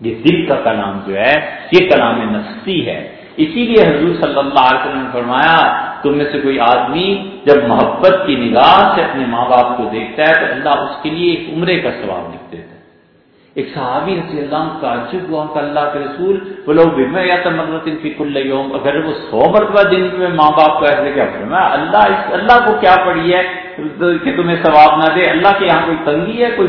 یہ دل کا کلام جو ہے، یہ کلام نفسی ہے۔ اسی لیے حضور صلی اللہ علیہ وسلم نے فرمایا، تم میں سے کوئی آدمی جب محبت کی نگاہ سے اپنے ماں باپ کو دیکھتا ہے تو اللہ اس کے لیے ایک عمرے کا ثواب لکھ دیتا ہے۔ ایک صحابی رضی اللہ کا عجب ہوا کہ اللہ کے رسول وہ لوگ بما یا تمرت فی کل یوم، اگر وہ سو مرتبہ دن میں ماں باپ کو ایسے کیا فرمایا، اللہ اس، اللہ کو کیا پڑی ہے؟ کہ تمہیں ثواب نہ دے، اللہ کے یہاں کوئی تنگی ہے، کوئی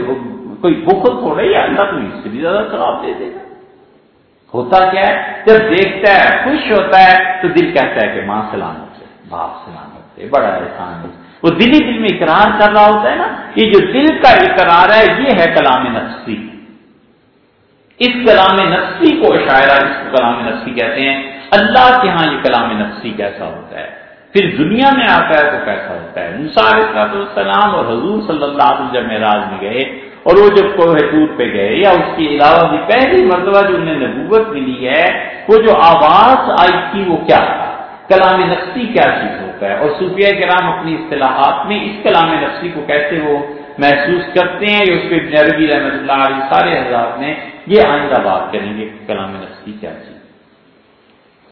کوئی بخل تھوڑا ہی ہے، اللہ تمہیں اس سے بھی زیادہ ثواب دے دے۔ گا ہوتا کیا ہے؟ جب دیکھتا ہے، خوش ہوتا ہے، تو دل کہتا ہے کہ ماں سلامت ہے باپ سلامت ہے بڑا احسان ہے۔ وہ دلی دل میں اقرار کر رہا ہوتا ہے نا، یہ جو دل کا اقرار ہے، یہ ہے کلام نفسی۔ اس کلام نفسی کو شاعرہ جس کو کلام نفسی کہتے ہیں۔ اللہ کے ہاں یہ کلام نفسی کیسا ہوتا ہے؟ پھر دنیا میں آتا ہے تو کیسا ہوتا ہے؟ نثار السلام اور حضور صلی اللہ علیہ وسلم معراج میں گئے اور وہ جب کوہ ٹور پہ گئے یا اس کے علاوہ بھی پہلی مرتبہ جو انہیں نبوت ملی ہے، وہ جو آواز آئی تھی وہ کیا تھا؟ کلام نفسی کیا چیز ہوتا ہے؟ اور صوفیہ کرام اپنی اصطلاحات میں اس کلام نفسی کو کیسے وہ محسوس کرتے ہیں؟ اس پہ نربی رحمۃ اللہ علیہ سارے حضرات نے یہ آئندہ بات کریں گے کلام نفسی کیا چیز